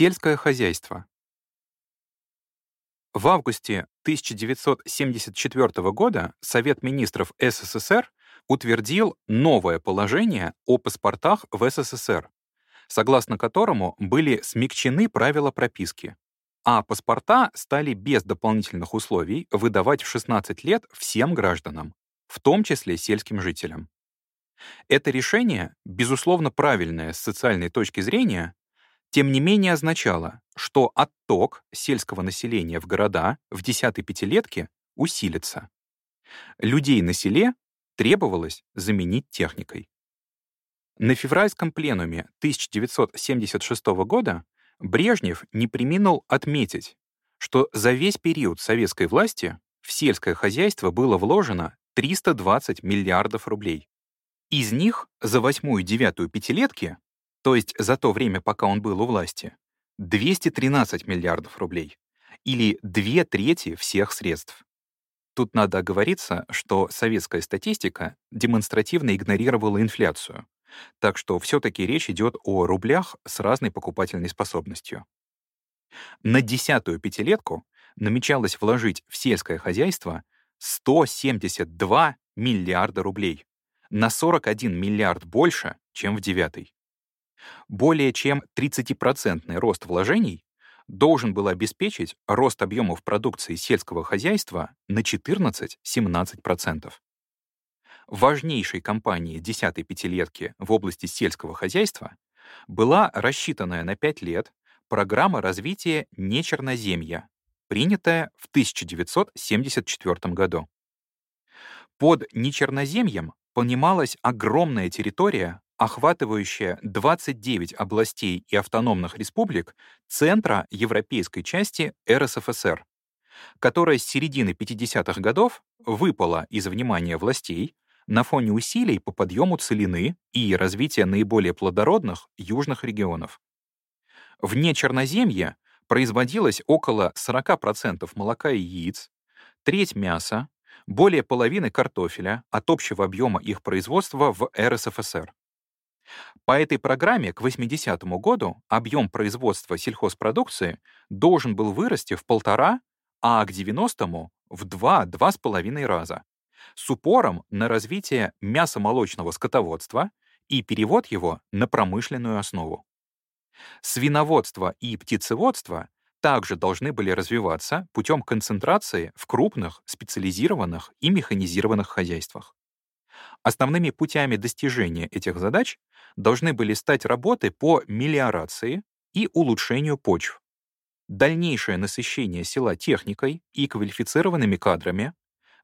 Сельское хозяйство. В августе 1974 года Совет министров СССР утвердил новое положение о паспортах в СССР, согласно которому были смягчены правила прописки, а паспорта стали без дополнительных условий выдавать в 16 лет всем гражданам, в том числе сельским жителям. Это решение, безусловно правильное с социальной точки зрения, тем не менее означало, что отток сельского населения в города в десятой пятилетке усилится. Людей на селе требовалось заменить техникой. На февральском пленуме 1976 года Брежнев не приминул отметить, что за весь период советской власти в сельское хозяйство было вложено 320 миллиардов рублей. Из них за восьмую и девятую пятилетки то есть за то время, пока он был у власти, 213 миллиардов рублей, или две трети всех средств. Тут надо оговориться, что советская статистика демонстративно игнорировала инфляцию, так что все-таки речь идет о рублях с разной покупательной способностью. На десятую пятилетку намечалось вложить в сельское хозяйство 172 миллиарда рублей, на 41 миллиард больше, чем в девятой. Более чем 30% рост вложений должен был обеспечить рост объемов продукции сельского хозяйства на 14-17%. Важнейшей компанией десятой пятилетки в области сельского хозяйства была рассчитанная на 5 лет программа развития нечерноземья, принятая в 1974 году. Под нечерноземьем понималась огромная территория охватывающая 29 областей и автономных республик центра европейской части РСФСР, которая с середины 50-х годов выпала из внимания властей на фоне усилий по подъему целины и развития наиболее плодородных южных регионов. Вне Черноземья производилось около 40% молока и яиц, треть мяса, более половины картофеля от общего объема их производства в РСФСР. По этой программе к 80 году объем производства сельхозпродукции должен был вырасти в полтора, а к 90-му — в два-два с половиной раза, с упором на развитие мясомолочного скотоводства и перевод его на промышленную основу. Свиноводство и птицеводство также должны были развиваться путем концентрации в крупных, специализированных и механизированных хозяйствах. Основными путями достижения этих задач должны были стать работы по мелиорации и улучшению почв, дальнейшее насыщение села техникой и квалифицированными кадрами,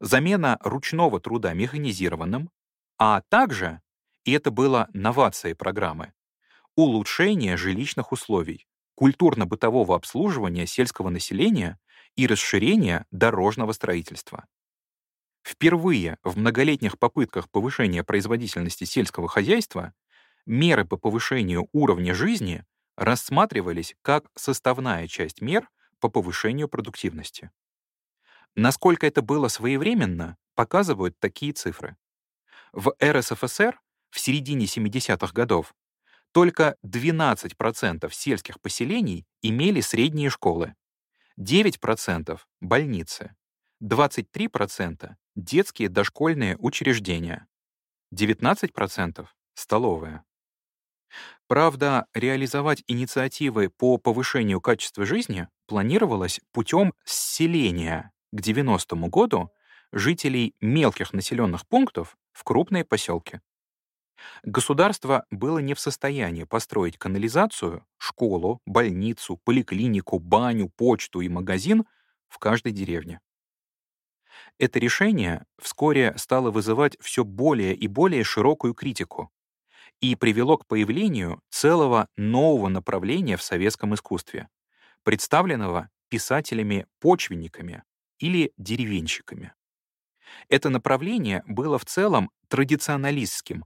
замена ручного труда механизированным, а также, и это было новацией программы, улучшение жилищных условий, культурно-бытового обслуживания сельского населения и расширение дорожного строительства. Впервые в многолетних попытках повышения производительности сельского хозяйства меры по повышению уровня жизни рассматривались как составная часть мер по повышению продуктивности. Насколько это было своевременно, показывают такие цифры. В РСФСР в середине 70-х годов только 12% сельских поселений имели средние школы, 9% — больницы, 23% детские дошкольные учреждения, 19% — столовые. Правда, реализовать инициативы по повышению качества жизни планировалось путем селения к 90 году жителей мелких населенных пунктов в крупные поселки. Государство было не в состоянии построить канализацию, школу, больницу, поликлинику, баню, почту и магазин в каждой деревне. Это решение вскоре стало вызывать все более и более широкую критику и привело к появлению целого нового направления в советском искусстве, представленного писателями-почвенниками или деревенщиками. Это направление было в целом традиционалистским,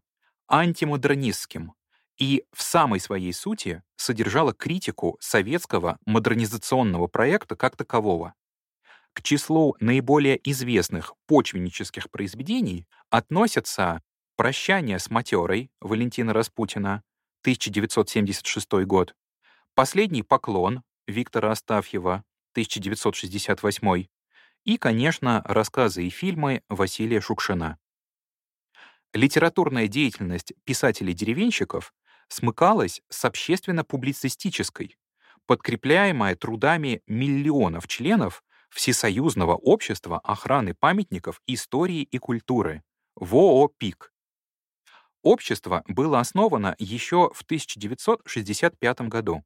антимодернистским и в самой своей сути содержало критику советского модернизационного проекта как такового, к числу наиболее известных почвеннических произведений относятся «Прощание с матерой» Валентина Распутина, 1976 год, Последний поклон Виктора Астафьева, 1968 и, конечно, рассказы и фильмы Василия Шукшина. Литературная деятельность писателей-деревенщиков смыкалась с общественно-публицистической, подкрепляемая трудами миллионов членов Всесоюзного общества охраны памятников истории и культуры ВООПИК. Общество было основано еще в 1965 году,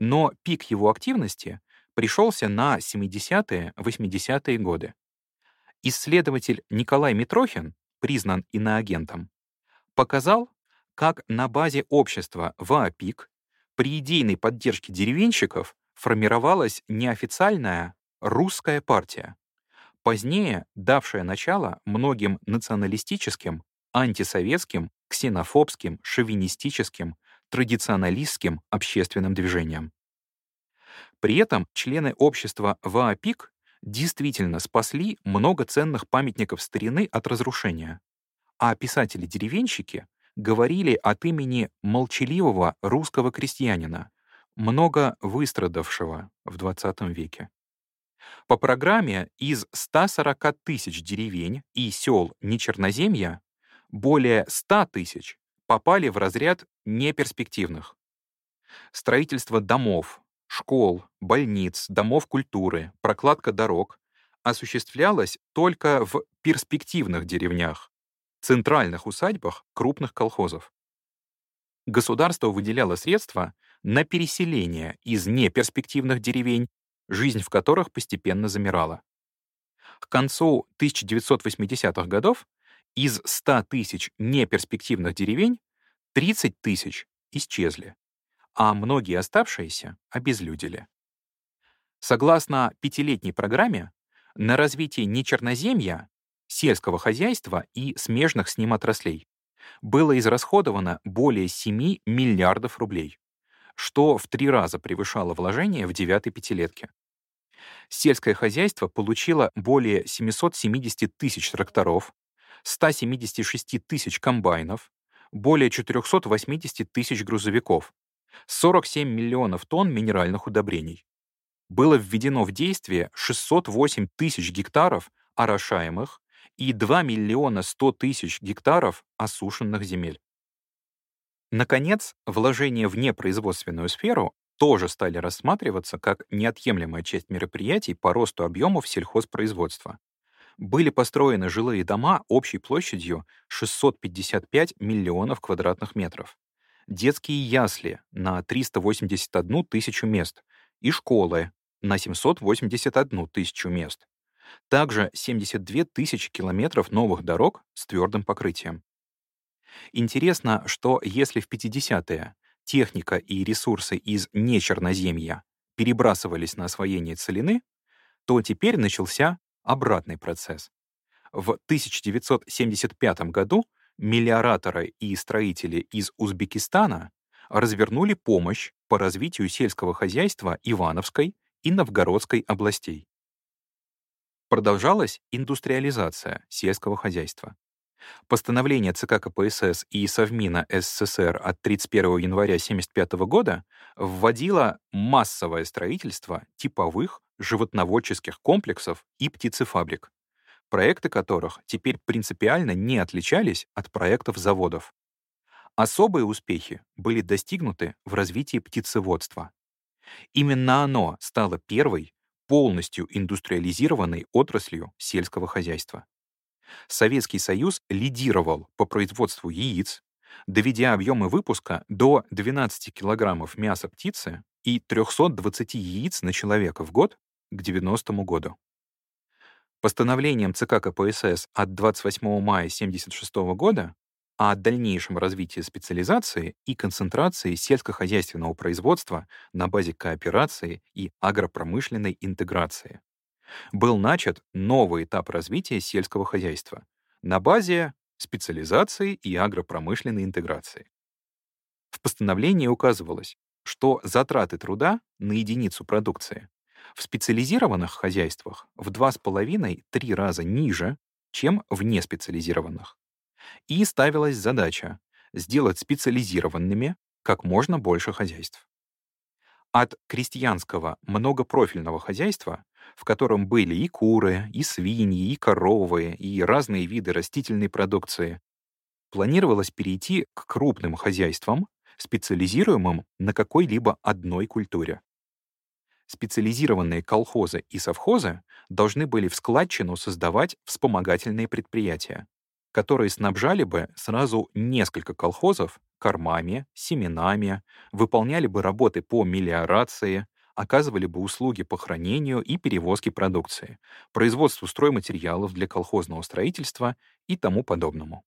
но пик его активности пришелся на 70-80-е годы. Исследователь Николай Митрохин, признан иноагентом, показал, как на базе общества ВАПИК при идейной поддержке деревенщиков формировалась неофициальная русская партия, позднее давшая начало многим националистическим, антисоветским, ксенофобским, шовинистическим, традиционалистским общественным движениям. При этом члены общества ВАПИК действительно спасли много ценных памятников старины от разрушения, а писатели-деревенщики говорили от имени молчаливого русского крестьянина, много выстрадавшего в XX веке. По программе из 140 тысяч деревень и сел Нечерноземья более 100 тысяч попали в разряд неперспективных. Строительство домов, школ, больниц, домов культуры, прокладка дорог осуществлялась только в перспективных деревнях, центральных усадьбах крупных колхозов. Государство выделяло средства на переселение из неперспективных деревень, жизнь в которых постепенно замирала. К концу 1980-х годов из 100 тысяч неперспективных деревень 30 тысяч исчезли а многие оставшиеся обезлюдили. Согласно пятилетней программе, на развитие нечерноземья, сельского хозяйства и смежных с ним отраслей было израсходовано более 7 миллиардов рублей, что в три раза превышало вложения в девятой пятилетке. Сельское хозяйство получило более 770 тысяч тракторов, 176 тысяч комбайнов, более 480 тысяч грузовиков, 47 миллионов тонн минеральных удобрений. Было введено в действие 608 тысяч гектаров орошаемых и 2 миллиона 100 тысяч гектаров осушенных земель. Наконец, вложения в непроизводственную сферу тоже стали рассматриваться как неотъемлемая часть мероприятий по росту объемов сельхозпроизводства. Были построены жилые дома общей площадью 655 миллионов квадратных метров детские ясли на 381 тысячу мест и школы на 781 тысячу мест. Также 72 тысячи километров новых дорог с твердым покрытием. Интересно, что если в 50-е техника и ресурсы из нечерноземья перебрасывались на освоение целины, то теперь начался обратный процесс. В 1975 году мелиораторы и строители из Узбекистана развернули помощь по развитию сельского хозяйства Ивановской и Новгородской областей. Продолжалась индустриализация сельского хозяйства. Постановление ЦК КПСС и Совмина СССР от 31 января 1975 года вводило массовое строительство типовых животноводческих комплексов и птицефабрик проекты которых теперь принципиально не отличались от проектов заводов. Особые успехи были достигнуты в развитии птицеводства. Именно оно стало первой полностью индустриализированной отраслью сельского хозяйства. Советский Союз лидировал по производству яиц, доведя объемы выпуска до 12 килограммов мяса птицы и 320 яиц на человека в год к 90 году. Постановлением ЦК КПСС от 28 мая 1976 года о дальнейшем развитии специализации и концентрации сельскохозяйственного производства на базе кооперации и агропромышленной интеграции. Был начат новый этап развития сельского хозяйства на базе специализации и агропромышленной интеграции. В постановлении указывалось, что затраты труда на единицу продукции в специализированных хозяйствах в 2,5-3 раза ниже, чем в неспециализированных. И ставилась задача сделать специализированными как можно больше хозяйств. От крестьянского многопрофильного хозяйства, в котором были и куры, и свиньи, и коровы, и разные виды растительной продукции, планировалось перейти к крупным хозяйствам, специализируемым на какой-либо одной культуре. Специализированные колхозы и совхозы должны были в складчину создавать вспомогательные предприятия, которые снабжали бы сразу несколько колхозов кормами, семенами, выполняли бы работы по мелиорации, оказывали бы услуги по хранению и перевозке продукции, производству стройматериалов для колхозного строительства и тому подобному.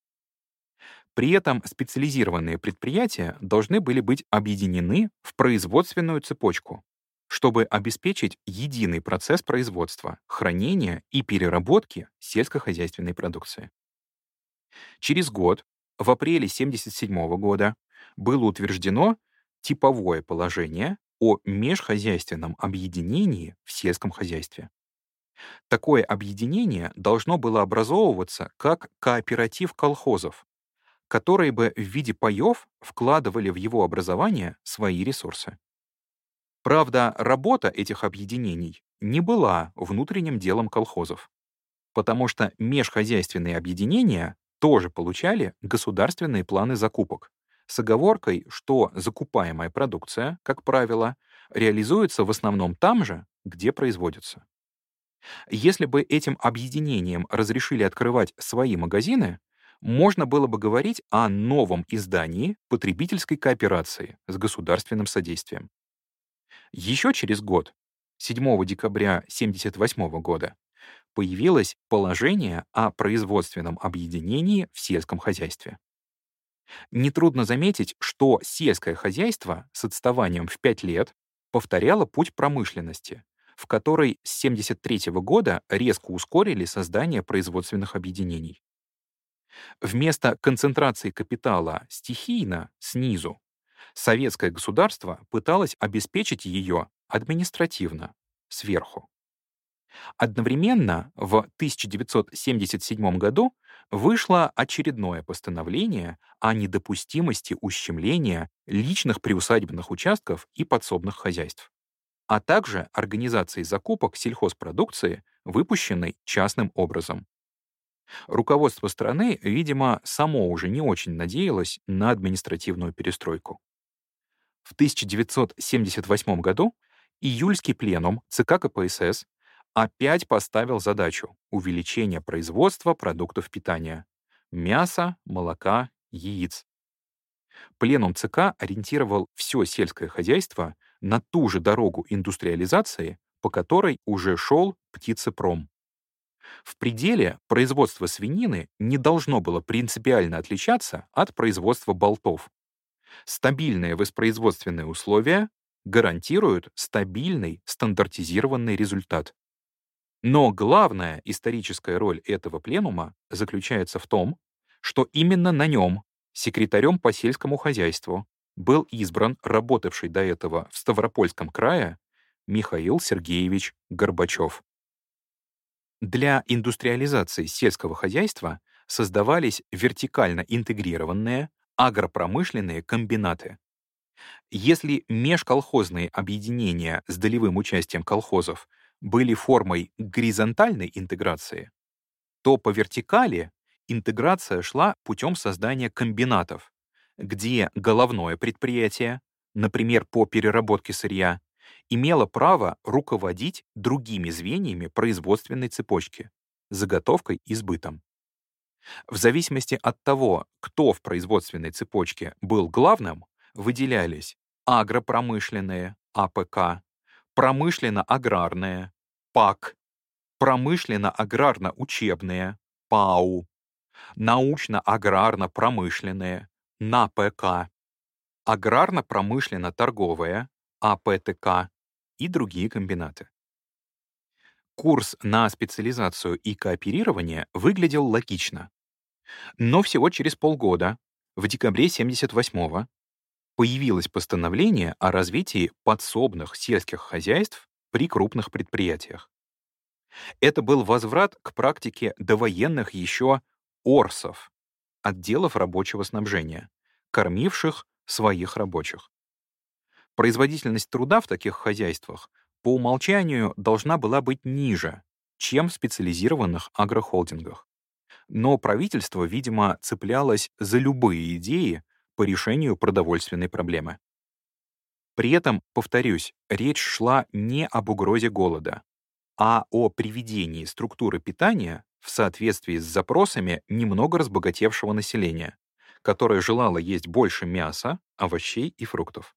При этом специализированные предприятия должны были быть объединены в производственную цепочку, чтобы обеспечить единый процесс производства, хранения и переработки сельскохозяйственной продукции. Через год, в апреле 1977 года, было утверждено типовое положение о межхозяйственном объединении в сельском хозяйстве. Такое объединение должно было образовываться как кооператив колхозов, которые бы в виде паев вкладывали в его образование свои ресурсы. Правда, работа этих объединений не была внутренним делом колхозов, потому что межхозяйственные объединения тоже получали государственные планы закупок с оговоркой, что закупаемая продукция, как правило, реализуется в основном там же, где производится. Если бы этим объединениям разрешили открывать свои магазины, можно было бы говорить о новом издании потребительской кооперации с государственным содействием. Еще через год, 7 декабря 1978 года, появилось положение о производственном объединении в сельском хозяйстве. Нетрудно заметить, что сельское хозяйство с отставанием в 5 лет повторяло путь промышленности, в которой с 1973 года резко ускорили создание производственных объединений. Вместо концентрации капитала стихийно, снизу, советское государство пыталось обеспечить ее административно, сверху. Одновременно в 1977 году вышло очередное постановление о недопустимости ущемления личных приусадебных участков и подсобных хозяйств, а также организации закупок сельхозпродукции, выпущенной частным образом. Руководство страны, видимо, само уже не очень надеялось на административную перестройку. В 1978 году июльский пленум ЦК КПСС опять поставил задачу увеличения производства продуктов питания — мяса, молока, яиц. Пленум ЦК ориентировал все сельское хозяйство на ту же дорогу индустриализации, по которой уже шел птицепром. В пределе производство свинины не должно было принципиально отличаться от производства болтов. Стабильные воспроизводственные условия гарантируют стабильный стандартизированный результат. Но главная историческая роль этого пленума заключается в том, что именно на нем секретарем по сельскому хозяйству был избран работавший до этого в Ставропольском крае Михаил Сергеевич Горбачев. Для индустриализации сельского хозяйства создавались вертикально интегрированные агропромышленные комбинаты. Если межколхозные объединения с долевым участием колхозов были формой горизонтальной интеграции, то по вертикали интеграция шла путем создания комбинатов, где головное предприятие, например, по переработке сырья, имела право руководить другими звеньями производственной цепочки — заготовкой и сбытом. В зависимости от того, кто в производственной цепочке был главным, выделялись агропромышленные, АПК, промышленно-аграрные, ПАК, промышленно-аграрно-учебные, ПАУ, научно-аграрно-промышленные, НАПК, аграрно-промышленно-торговые, АПТК и другие комбинаты. Курс на специализацию и кооперирование выглядел логично. Но всего через полгода, в декабре 78-го, появилось постановление о развитии подсобных сельских хозяйств при крупных предприятиях. Это был возврат к практике довоенных еще ОРСов, отделов рабочего снабжения, кормивших своих рабочих. Производительность труда в таких хозяйствах по умолчанию должна была быть ниже, чем в специализированных агрохолдингах. Но правительство, видимо, цеплялось за любые идеи по решению продовольственной проблемы. При этом, повторюсь, речь шла не об угрозе голода, а о приведении структуры питания в соответствии с запросами немного разбогатевшего населения, которое желало есть больше мяса, овощей и фруктов.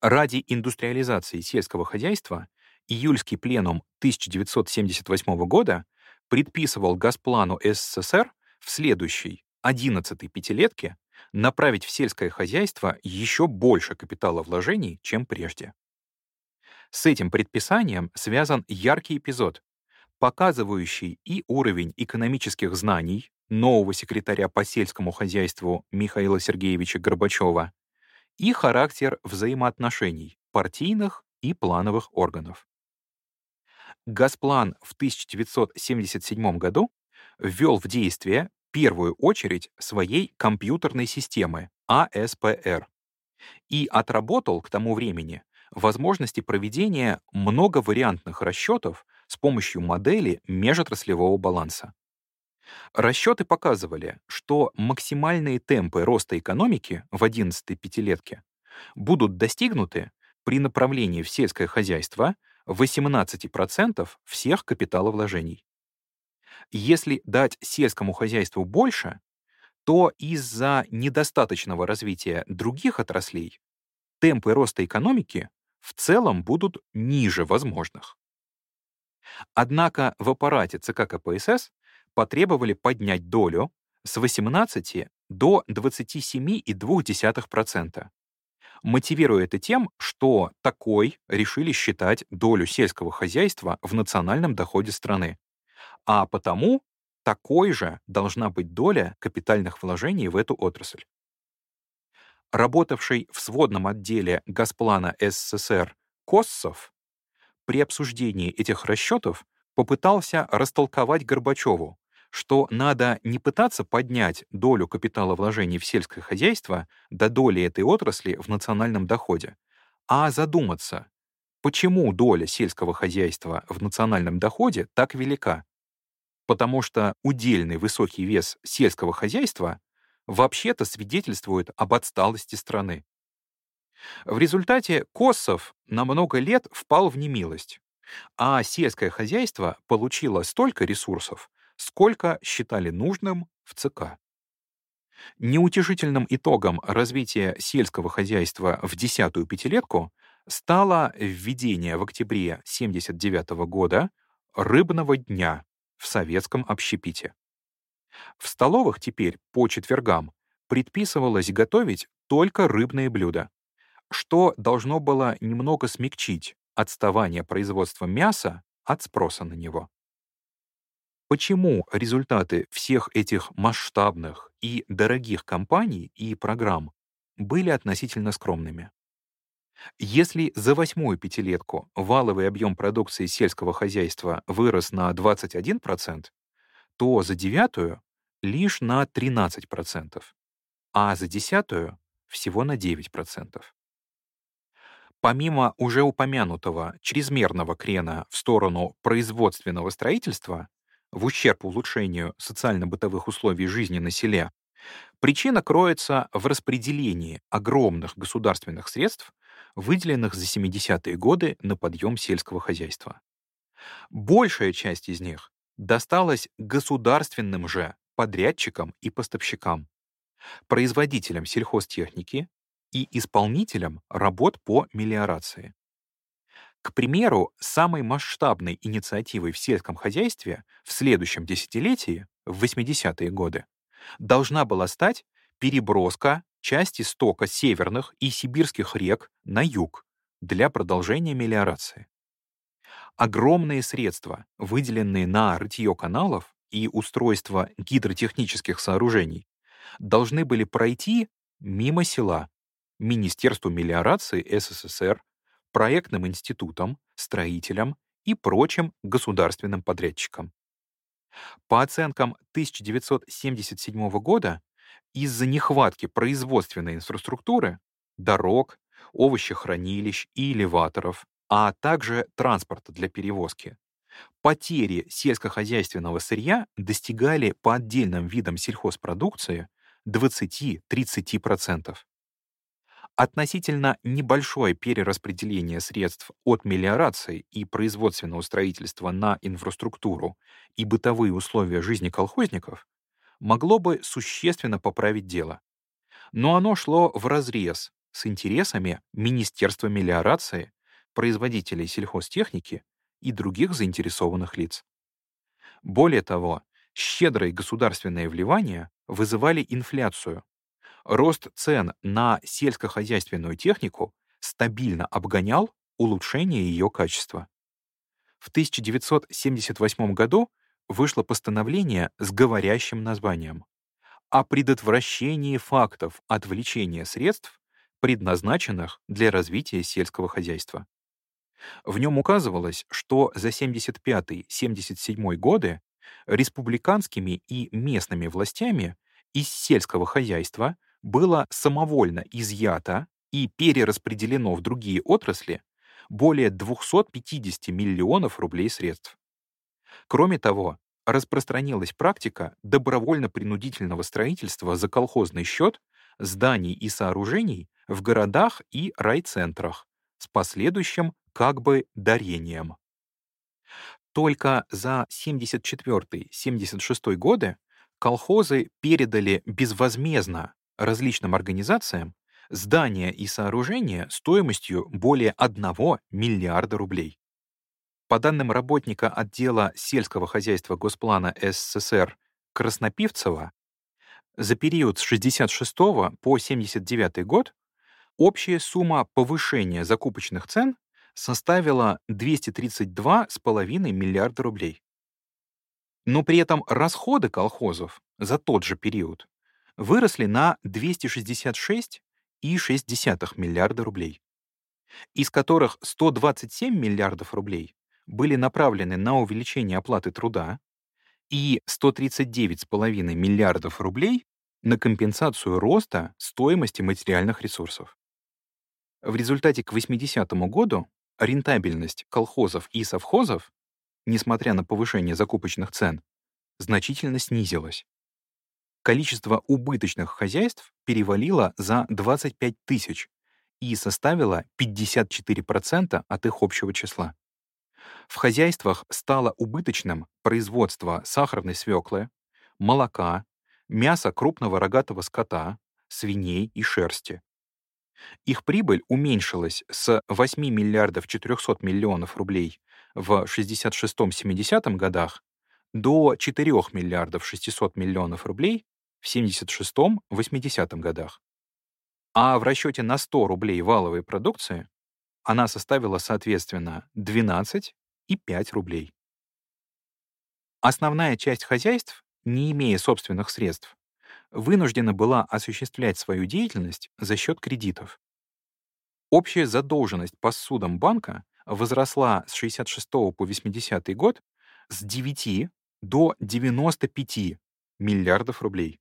Ради индустриализации сельского хозяйства июльский пленум 1978 года предписывал Газплану СССР в следующей, 11-й пятилетке направить в сельское хозяйство еще больше капитала вложений, чем прежде. С этим предписанием связан яркий эпизод, показывающий и уровень экономических знаний нового секретаря по сельскому хозяйству Михаила Сергеевича Горбачева и характер взаимоотношений партийных и плановых органов. Газплан в 1977 году ввел в действие первую очередь своей компьютерной системы АСПР и отработал к тому времени возможности проведения многовариантных расчетов с помощью модели межотраслевого баланса. Расчеты показывали, что максимальные темпы роста экономики в 11-й пятилетке будут достигнуты при направлении в сельское хозяйство 18% всех капиталовложений. Если дать сельскому хозяйству больше, то из-за недостаточного развития других отраслей темпы роста экономики в целом будут ниже возможных. Однако в аппарате ЦК КПСС потребовали поднять долю с 18 до 27,2%, мотивируя это тем, что такой решили считать долю сельского хозяйства в национальном доходе страны, а потому такой же должна быть доля капитальных вложений в эту отрасль. Работавший в сводном отделе Газплана СССР Коссов при обсуждении этих расчетов попытался растолковать Горбачеву, что надо не пытаться поднять долю капитала вложений в сельское хозяйство до доли этой отрасли в национальном доходе, а задуматься, почему доля сельского хозяйства в национальном доходе так велика. Потому что удельный высокий вес сельского хозяйства вообще-то свидетельствует об отсталости страны. В результате Косов на много лет впал в немилость, а сельское хозяйство получило столько ресурсов, сколько считали нужным в ЦК. Неутешительным итогом развития сельского хозяйства в десятую пятилетку стало введение в октябре 1979 года рыбного дня в советском общепите. В столовых теперь по четвергам предписывалось готовить только рыбные блюда, что должно было немного смягчить отставание производства мяса от спроса на него. Почему результаты всех этих масштабных и дорогих кампаний и программ были относительно скромными? Если за восьмую пятилетку валовый объем продукции сельского хозяйства вырос на 21%, то за девятую — лишь на 13%, а за десятую — всего на 9%. Помимо уже упомянутого чрезмерного крена в сторону производственного строительства, в ущерб улучшению социально-бытовых условий жизни на селе, причина кроется в распределении огромных государственных средств, выделенных за 70-е годы на подъем сельского хозяйства. Большая часть из них досталась государственным же подрядчикам и поставщикам, производителям сельхозтехники и исполнителям работ по мелиорации. К примеру, самой масштабной инициативой в сельском хозяйстве в следующем десятилетии, в 80-е годы, должна была стать переброска части стока северных и сибирских рек на юг для продолжения мелиорации. Огромные средства, выделенные на рытье каналов и устройство гидротехнических сооружений, должны были пройти мимо села, Министерству мелиорации СССР, проектным институтам, строителям и прочим государственным подрядчикам. По оценкам 1977 года, из-за нехватки производственной инфраструктуры, дорог, овощехранилищ и элеваторов, а также транспорта для перевозки. Потери сельскохозяйственного сырья достигали по отдельным видам сельхозпродукции 20-30%. Относительно небольшое перераспределение средств от мелиорации и производственного строительства на инфраструктуру и бытовые условия жизни колхозников могло бы существенно поправить дело. Но оно шло вразрез с интересами Министерства мелиорации, производителей сельхозтехники и других заинтересованных лиц. Более того, щедрые государственные вливания вызывали инфляцию, Рост цен на сельскохозяйственную технику стабильно обгонял улучшение ее качества. В 1978 году вышло постановление с говорящим названием о предотвращении фактов отвлечения средств, предназначенных для развития сельского хозяйства. В нем указывалось, что за 75-77 годы республиканскими и местными властями из сельского хозяйства было самовольно изъято и перераспределено в другие отрасли более 250 миллионов рублей средств. Кроме того, распространилась практика добровольно-принудительного строительства за колхозный счет зданий и сооружений в городах и райцентрах с последующим как бы дарением. Только за 74-76 годы колхозы передали безвозмездно различным организациям здания и сооружения стоимостью более 1 миллиарда рублей. По данным работника отдела сельского хозяйства Госплана СССР Краснопивцева, за период с 66 по 79 год общая сумма повышения закупочных цен составила 232,5 миллиарда рублей. Но при этом расходы колхозов за тот же период выросли на 266,6 миллиарда рублей, из которых 127 миллиардов рублей были направлены на увеличение оплаты труда и 139,5 миллиардов рублей на компенсацию роста стоимости материальных ресурсов. В результате к 80 году рентабельность колхозов и совхозов, несмотря на повышение закупочных цен, значительно снизилась количество убыточных хозяйств перевалило за 25 тысяч и составило 54% от их общего числа. В хозяйствах стало убыточным производство сахарной свеклы, молока, мяса крупного рогатого скота, свиней и шерсти. Их прибыль уменьшилась с 8 миллиардов 400 миллионов рублей в 66-70 годах до 4 миллиардов 600 миллионов рублей в 76-80 годах. А в расчете на 100 рублей валовой продукции она составила, соответственно, 12 и 5 рублей. Основная часть хозяйств, не имея собственных средств, вынуждена была осуществлять свою деятельность за счет кредитов. Общая задолженность по судам банка возросла с 66 по 80 год с 9 до 95 миллиардов рублей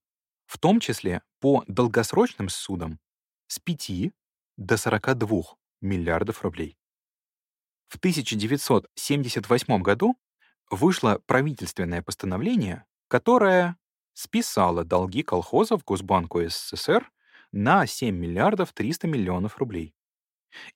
в том числе по долгосрочным судам с 5 до 42 миллиардов рублей. В 1978 году вышло правительственное постановление, которое списало долги колхозов Госбанку СССР на 7 миллиардов 300 миллионов рублей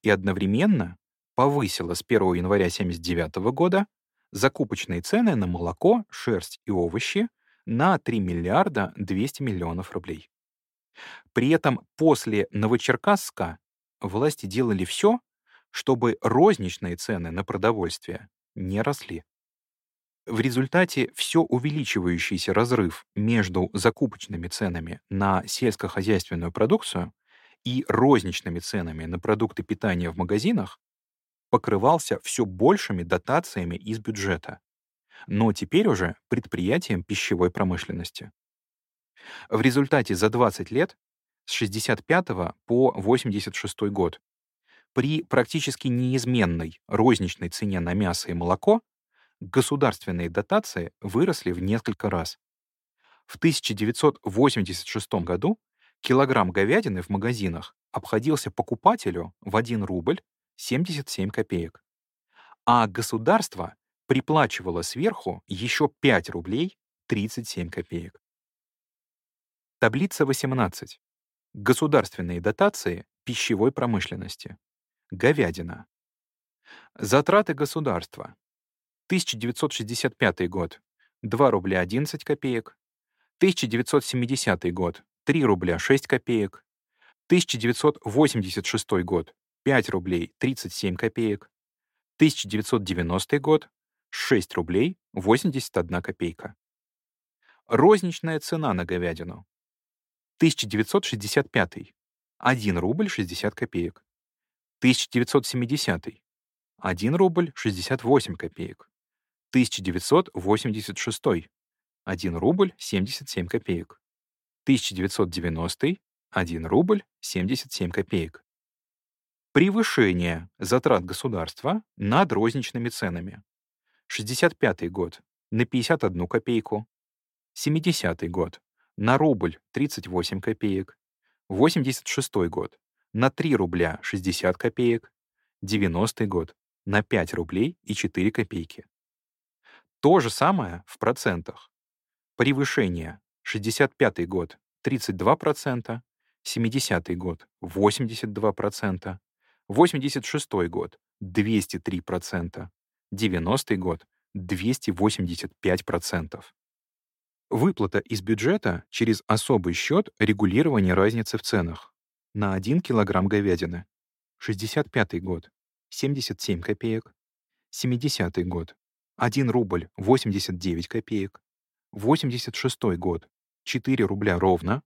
и одновременно повысило с 1 января 1979 года закупочные цены на молоко, шерсть и овощи на 3 миллиарда 200 миллионов рублей. При этом после Новочеркасска власти делали все, чтобы розничные цены на продовольствие не росли. В результате все увеличивающийся разрыв между закупочными ценами на сельскохозяйственную продукцию и розничными ценами на продукты питания в магазинах покрывался все большими дотациями из бюджета, но теперь уже предприятием пищевой промышленности. В результате за 20 лет, с 65 по 86 год, при практически неизменной розничной цене на мясо и молоко государственные дотации выросли в несколько раз. В 1986 году Килограмм говядины в магазинах обходился покупателю в 1 рубль 77 копеек, а государство приплачивало сверху еще 5 рублей 37 копеек. Таблица 18. Государственные дотации пищевой промышленности. Говядина. Затраты государства. 1965 год — 2 рубля 11 копеек. 1970 год — 3 рубля 6 копеек. 1986 год — 5 рублей 37 копеек. 1990 год — 6 рублей 81 копейка. Розничная цена на говядину. 1965 — 1 рубль 60 копеек. 1970 — 1 рубль 68 копеек. 1986 — 1 рубль 77 копеек. 1990 — 1 рубль 77 копеек. Превышение затрат государства над розничными ценами. 65 год — на 51 копейку. 70 год — на рубль 38 копеек. 86 год — на 3 рубля 60 копеек. 90 год — на 5 рублей и 4 копейки. То же самое в процентах. Превышение 65 год 32%, 70 год 82%, 86 год 203%, 90 год 285%. Выплата из бюджета через особый счет регулирования разницы в ценах на 1 килограмм говядины. 65 год 77 копеек, 70 год 1 рубль 89 копеек, 86 год 4 рубля ровно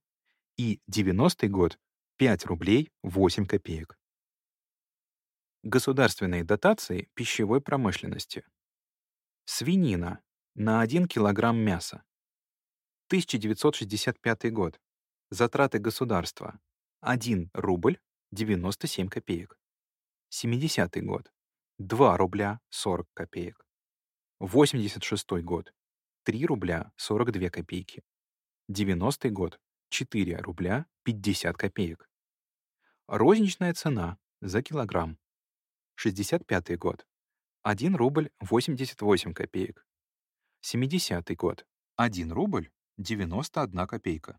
и 90 год 5 рублей 8 копеек. Государственные дотации пищевой промышленности. Свинина на 1 килограмм мяса. 1965 год. Затраты государства 1 рубль 97 копеек. 70 год 2 рубля 40 копеек. 86 год — 3 рубля 42 копейки. 90 год — 4 рубля 50 копеек. Розничная цена за килограмм. 65 год — 1 рубль 88 копеек. 70 год — 1 рубль 91 копейка.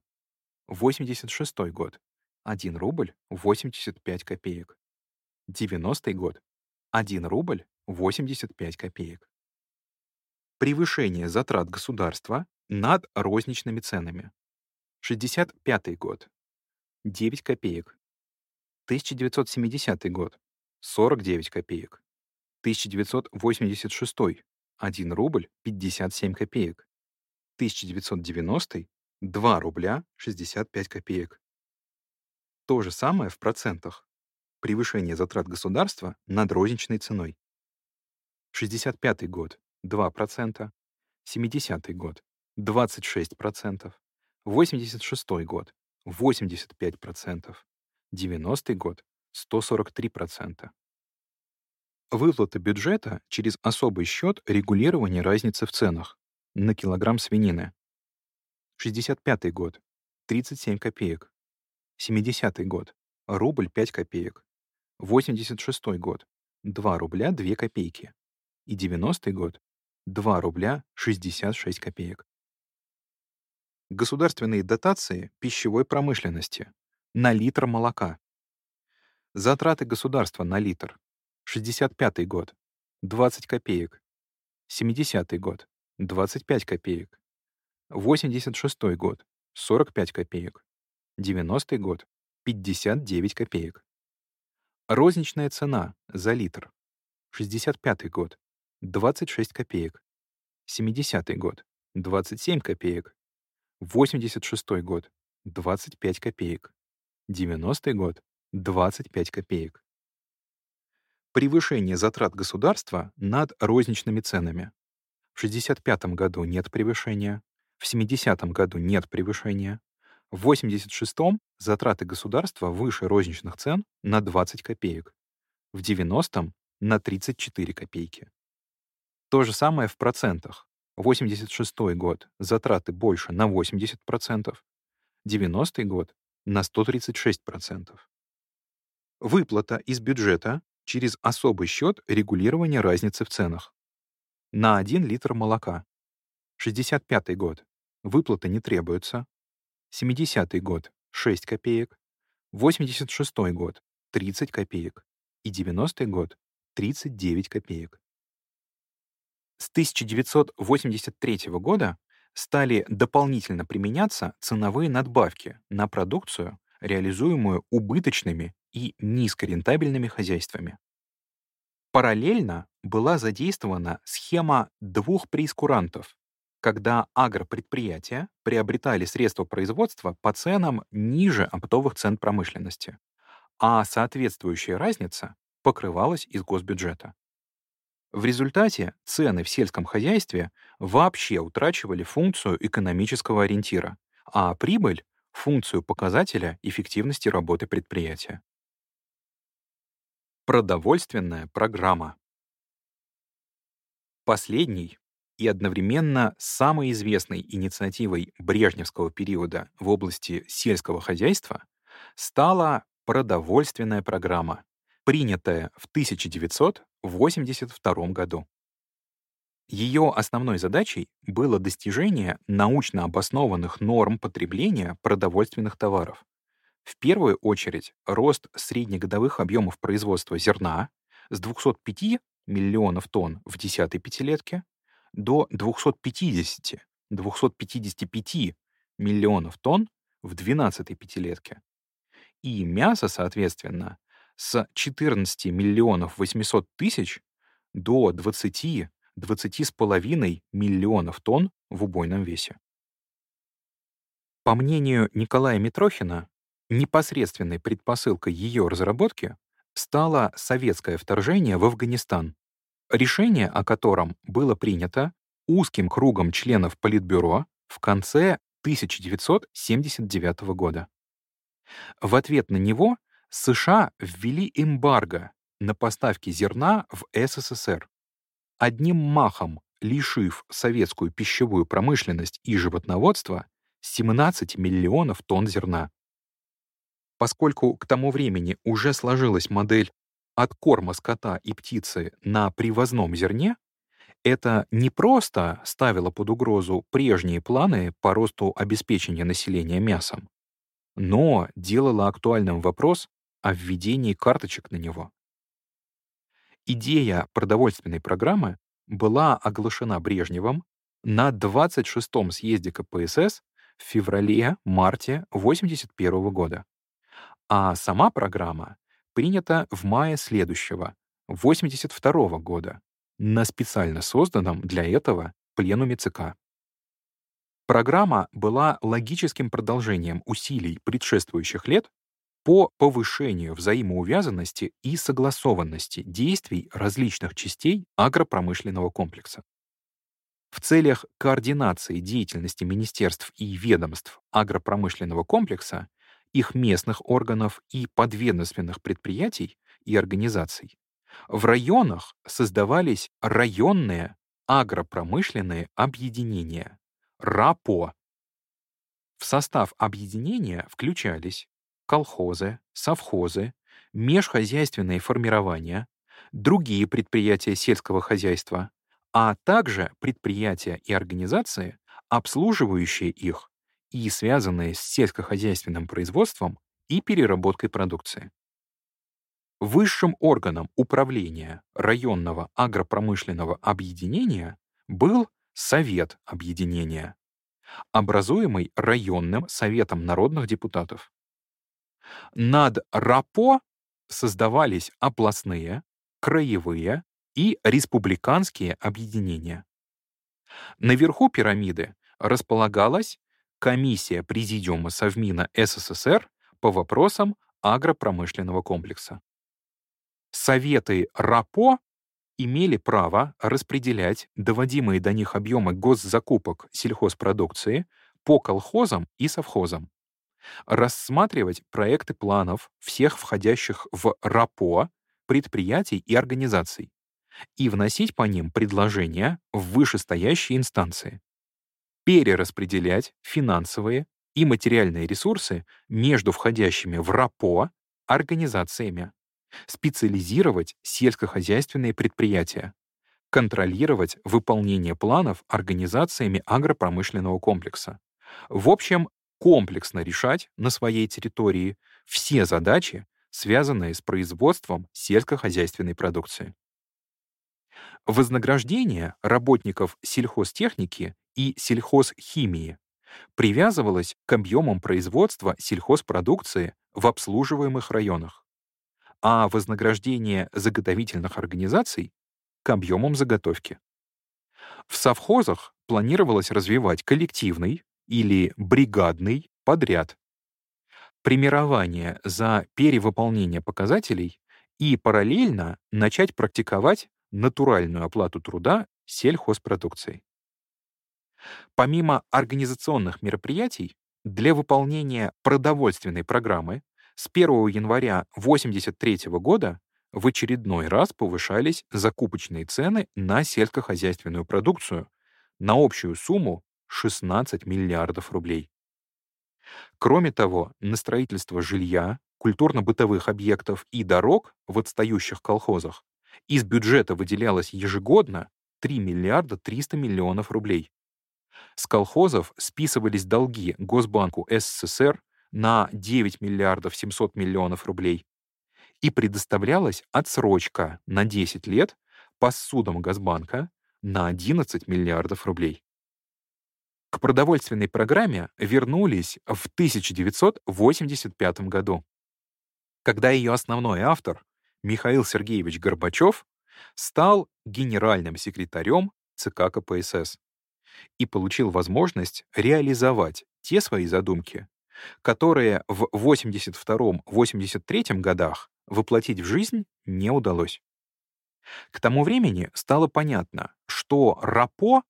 86 год — 1 рубль 85 копеек. 90 год — 1 рубль 85 копеек превышение затрат государства над розничными ценами. 65 год. 9 копеек. 1970 год. 49 копеек. 1986. 1 рубль 57 копеек. 1990. 2 рубля 65 копеек. То же самое в процентах. Превышение затрат государства над розничной ценой. 65 год. 2%, 70 год — 26%, 86 год — 85%, 90 год — 143%. Выплата бюджета через особый счет регулирования разницы в ценах на килограмм свинины. 65 год — 37 копеек. 70 год — рубль 5 копеек. 86 год — 2 рубля 2 копейки. И 90 год 2 рубля 66 копеек. Государственные дотации пищевой промышленности на литр молока. Затраты государства на литр. 65 год 20 копеек. 70 год 25 копеек. 86 год 45 копеек. 90 год 59 копеек. Розничная цена за литр. 65 год 26 копеек. 70 год — 27 копеек. 86 год — 25 копеек. 90 год — 25 копеек. Превышение затрат государства над розничными ценами. В 65 году нет превышения, в 70 году нет превышения, в 86 затраты государства выше розничных цен на 20 копеек, в 90 на 34 копейки. То же самое в процентах. 86 год — затраты больше на 80%, 90 год на 136%. Выплата из бюджета через особый счет регулирования разницы в ценах. На 1 литр молока. 65 год. Выплата не требуется. 70 год — 6 копеек. 86 год — 30 копеек. И 90 год — 39 копеек. С 1983 года стали дополнительно применяться ценовые надбавки на продукцию, реализуемую убыточными и низкорентабельными хозяйствами. Параллельно была задействована схема двух преискурантов, когда агропредприятия приобретали средства производства по ценам ниже оптовых цен промышленности, а соответствующая разница покрывалась из госбюджета. В результате цены в сельском хозяйстве вообще утрачивали функцию экономического ориентира, а прибыль — функцию показателя эффективности работы предприятия. Продовольственная программа. Последней и одновременно самой известной инициативой брежневского периода в области сельского хозяйства стала продовольственная программа, принятая в 1982 году. Ее основной задачей было достижение научно обоснованных норм потребления продовольственных товаров. В первую очередь, рост среднегодовых объемов производства зерна с 205 миллионов тонн в 10-й пятилетке до 250-255 миллионов тонн в 12-й пятилетке. И мясо, соответственно, с 14 миллионов 800 тысяч до 20 20,5 миллионов тонн в убойном весе. По мнению Николая Митрохина, непосредственной предпосылкой ее разработки стало советское вторжение в Афганистан, решение о котором было принято узким кругом членов Политбюро в конце 1979 года. В ответ на него США ввели эмбарго на поставки зерна в СССР, одним махом лишив советскую пищевую промышленность и животноводство 17 миллионов тонн зерна. Поскольку к тому времени уже сложилась модель от корма скота и птицы на привозном зерне, это не просто ставило под угрозу прежние планы по росту обеспечения населения мясом, но делало актуальным вопрос о введении карточек на него. Идея продовольственной программы была оглашена Брежневым на 26-м съезде КПСС в феврале-марте 1981 года, а сама программа принята в мае следующего, 1982 года, на специально созданном для этого пленуме ЦК. Программа была логическим продолжением усилий предшествующих лет по повышению взаимоувязанности и согласованности действий различных частей агропромышленного комплекса. В целях координации деятельности министерств и ведомств агропромышленного комплекса, их местных органов и подведомственных предприятий и организаций, в районах создавались районные агропромышленные объединения, РАПО. В состав объединения включались колхозы, совхозы, межхозяйственные формирования, другие предприятия сельского хозяйства, а также предприятия и организации, обслуживающие их и связанные с сельскохозяйственным производством и переработкой продукции. Высшим органом управления районного агропромышленного объединения был Совет объединения, образуемый районным советом народных депутатов. Над РАПО создавались областные, краевые и республиканские объединения. Наверху пирамиды располагалась комиссия Президиума Совмина СССР по вопросам агропромышленного комплекса. Советы РАПО имели право распределять доводимые до них объемы госзакупок сельхозпродукции по колхозам и совхозам, рассматривать проекты планов всех входящих в РАПО предприятий и организаций и вносить по ним предложения в вышестоящие инстанции, перераспределять финансовые, и материальные ресурсы между входящими в РАПО организациями, специализировать сельскохозяйственные предприятия, контролировать выполнение планов организациями агропромышленного комплекса. В общем, комплексно решать на своей территории все задачи, связанные с производством сельскохозяйственной продукции. Вознаграждение работников сельхозтехники и сельхозхимии привязывалось к объемам производства сельхозпродукции в обслуживаемых районах, а вознаграждение заготовительных организаций — к объемам заготовки. В совхозах планировалось развивать коллективный или бригадный подряд, премирование за перевыполнение показателей и параллельно начать практиковать натуральную оплату труда сельхозпродукцией. Помимо организационных мероприятий, для выполнения продовольственной программы с 1 января 1983 года в очередной раз повышались закупочные цены на сельскохозяйственную продукцию на общую сумму 16 миллиардов рублей. Кроме того, на строительство жилья, культурно-бытовых объектов и дорог в отстающих колхозах из бюджета выделялось ежегодно 3 миллиарда 300 миллионов рублей. С колхозов списывались долги Госбанку СССР на 9 миллиардов 700 миллионов рублей и предоставлялась отсрочка на 10 лет по судам Газбанка на 11 миллиардов рублей. К продовольственной программе вернулись в 1985 году, когда ее основной автор, Михаил Сергеевич Горбачев, стал генеральным секретарем ЦК КПСС и получил возможность реализовать те свои задумки, которые в 82-83 годах воплотить в жизнь не удалось. К тому времени стало понятно, что РАПО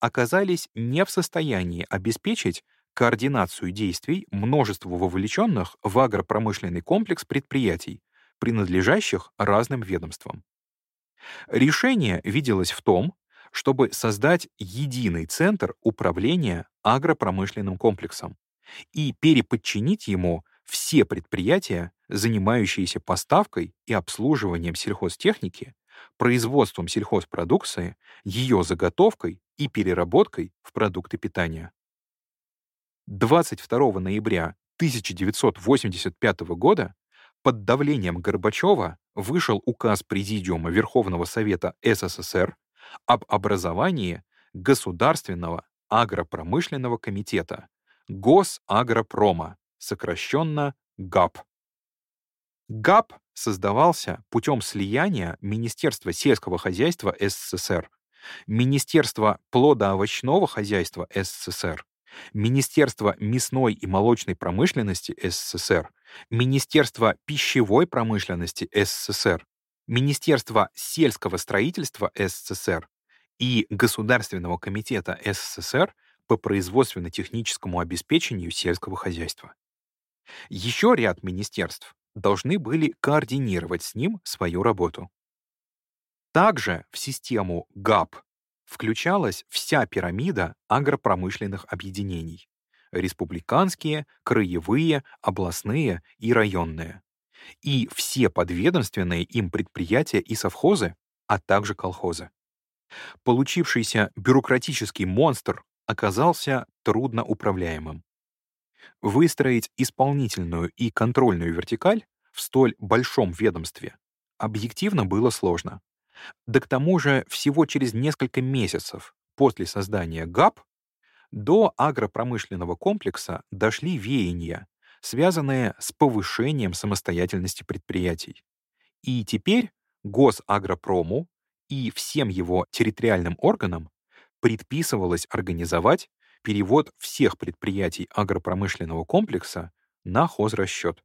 оказались не в состоянии обеспечить координацию действий множества вовлеченных в агропромышленный комплекс предприятий, принадлежащих разным ведомствам. Решение виделось в том, чтобы создать единый центр управления агропромышленным комплексом и переподчинить ему все предприятия, занимающиеся поставкой и обслуживанием сельхозтехники, производством сельхозпродукции, ее заготовкой и переработкой в продукты питания. 22 ноября 1985 года под давлением Горбачева вышел указ Президиума Верховного Совета СССР об образовании Государственного агропромышленного комитета Госагропрома, сокращенно ГАП. ГАП создавался путем слияния Министерства сельского хозяйства СССР, Министерства плодоовощного хозяйства СССР, Министерства мясной и молочной промышленности СССР, Министерства пищевой промышленности СССР, Министерства сельского строительства СССР и Государственного комитета СССР по производственно-техническому обеспечению сельского хозяйства. Еще ряд министерств должны были координировать с ним свою работу. Также в систему ГАП включалась вся пирамида агропромышленных объединений — республиканские, краевые, областные и районные, и все подведомственные им предприятия и совхозы, а также колхозы. Получившийся бюрократический монстр оказался трудноуправляемым. Выстроить исполнительную и контрольную вертикаль в столь большом ведомстве объективно было сложно. Да к тому же всего через несколько месяцев после создания ГАП до агропромышленного комплекса дошли веяния, связанные с повышением самостоятельности предприятий. И теперь Госагропрому и всем его территориальным органам предписывалось организовать перевод всех предприятий агропромышленного комплекса на хозрасчет.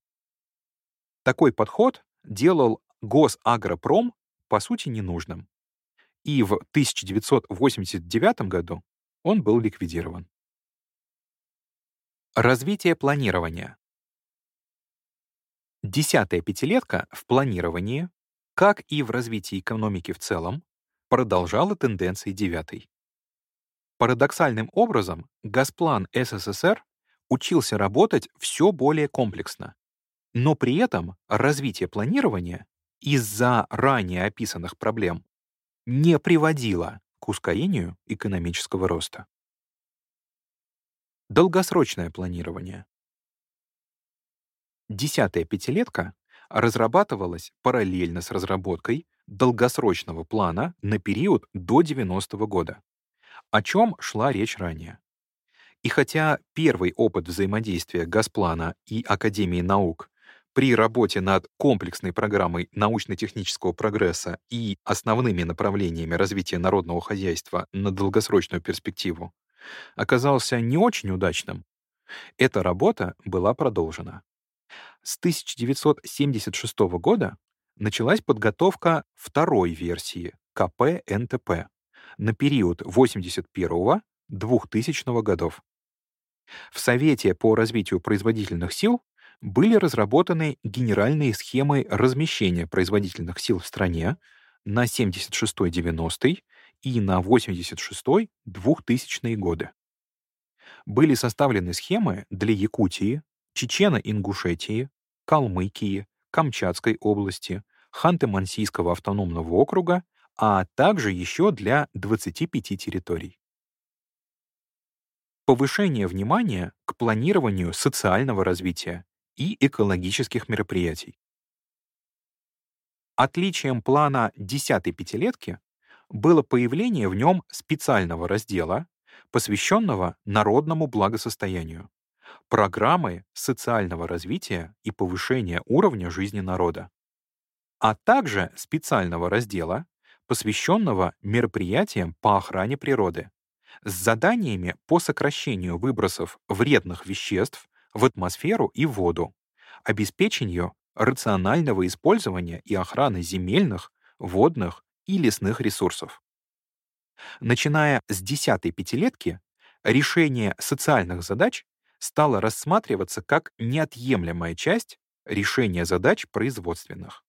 Такой подход делал Госагропром по сути ненужным. И в 1989 году он был ликвидирован. Развитие планирования. Десятая пятилетка в планировании, как и в развитии экономики в целом, продолжала тенденции девятой. Парадоксальным образом, Госплан СССР учился работать все более комплексно. Но при этом развитие планирования из-за ранее описанных проблем не приводило к ускорению экономического роста. Долгосрочное планирование. Десятая пятилетка разрабатывалась параллельно с разработкой долгосрочного плана на период до 90 -го года, о чем шла речь ранее. И хотя первый опыт взаимодействия Газплана и Академии наук при работе над комплексной программой научно-технического прогресса и основными направлениями развития народного хозяйства на долгосрочную перспективу оказался не очень удачным, эта работа была продолжена. С 1976 года началась подготовка второй версии КП-НТП на период 81-2000 годов. В Совете по развитию производительных сил были разработаны генеральные схемы размещения производительных сил в стране на 76-90 и на 86-2000 годы. Были составлены схемы для Якутии, Чечено-Ингушетии, Калмыкии, Камчатской области, Ханты-Мансийского автономного округа, а также еще для 25 территорий. Повышение внимания к планированию социального развития и экологических мероприятий. Отличием плана десятой пятилетки было появление в нем специального раздела, посвященного народному благосостоянию, программы социального развития и повышения уровня жизни народа, а также специального раздела, посвященного мероприятиям по охране природы, с заданиями по сокращению выбросов вредных веществ в атмосферу и воду, обеспечению рационального использования и охраны земельных, водных и лесных ресурсов. Начиная с десятой пятилетки, решение социальных задач стало рассматриваться как неотъемлемая часть решения задач производственных.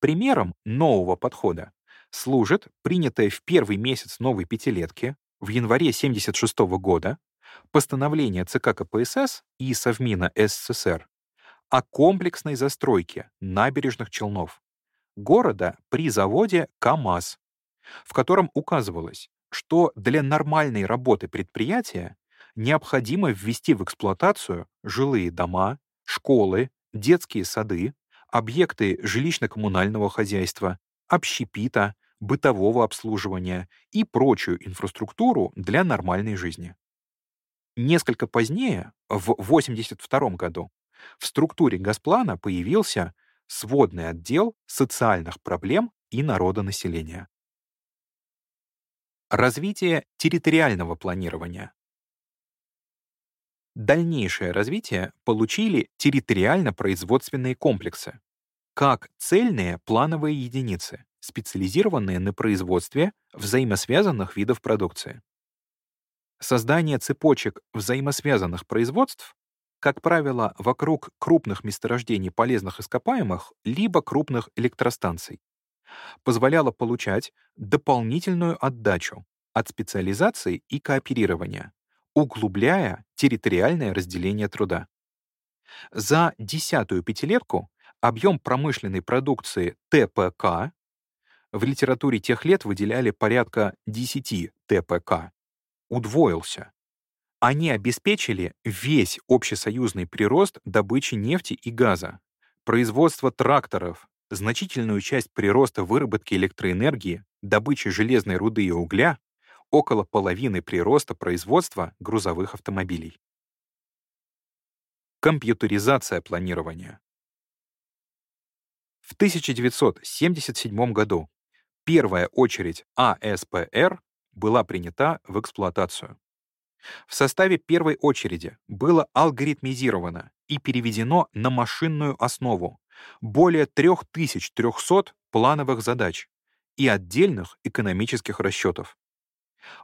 Примером нового подхода служит принятое в первый месяц новой пятилетки в январе 1976 года постановление ЦК КПСС и Совмина СССР о комплексной застройке набережных Челнов, города при заводе КАМАЗ, в котором указывалось, что для нормальной работы предприятия необходимо ввести в эксплуатацию жилые дома, школы, детские сады, объекты жилищно-коммунального хозяйства, общепита, бытового обслуживания и прочую инфраструктуру для нормальной жизни. Несколько позднее, в 1982 году, в структуре Газплана появился сводный отдел социальных проблем и народонаселения. Развитие территориального планирования. Дальнейшее развитие получили территориально-производственные комплексы, как цельные плановые единицы, специализированные на производстве взаимосвязанных видов продукции. Создание цепочек взаимосвязанных производств, как правило, вокруг крупных месторождений полезных ископаемых либо крупных электростанций, позволяло получать дополнительную отдачу от специализации и кооперирования, углубляя территориальное разделение труда. За десятую пятилетку объем промышленной продукции ТПК в литературе тех лет выделяли порядка 10 ТПК, удвоился. Они обеспечили весь общесоюзный прирост добычи нефти и газа, производство тракторов, значительную часть прироста выработки электроэнергии, добычи железной руды и угля, около половины прироста производства грузовых автомобилей. Компьютеризация планирования. В 1977 году первая очередь АСПР была принята в эксплуатацию. В составе первой очереди было алгоритмизировано и переведено на машинную основу более 3300 плановых задач и отдельных экономических расчетов.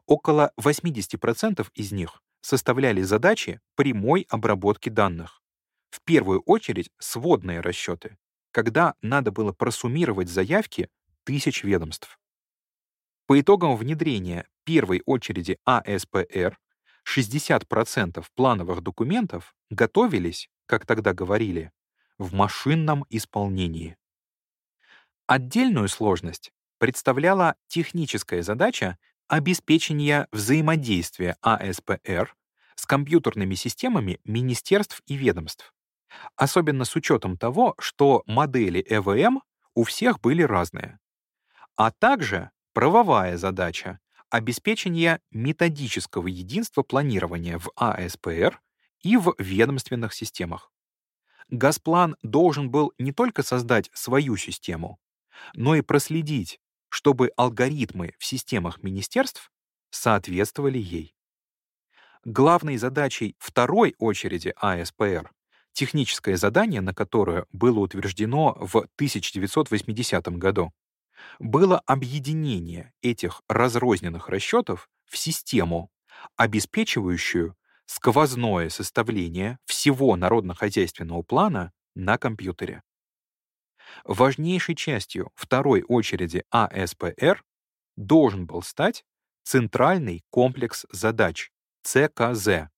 Около 80% из них составляли задачи прямой обработки данных. В первую очередь сводные расчеты, когда надо было просуммировать заявки тысяч ведомств. По итогам внедрения первой очереди АСПР 60% плановых документов готовились, как тогда говорили, в машинном исполнении. Отдельную сложность представляла техническая задача обеспечения взаимодействия АСПР с компьютерными системами министерств и ведомств, особенно с учетом того, что модели ЭВМ у всех были разные, а также правовая задача обеспечения методического единства планирования в АСПР и в ведомственных системах. Газплан должен был не только создать свою систему, но и проследить, чтобы алгоритмы в системах министерств соответствовали ей. Главной задачей второй очереди АСПР, техническое задание на которое было утверждено в 1980 году, было объединение этих разрозненных расчетов в систему, обеспечивающую сквозное составление всего народно-хозяйственного плана на компьютере. Важнейшей частью второй очереди АСПР должен был стать Центральный комплекс задач ЦКЗ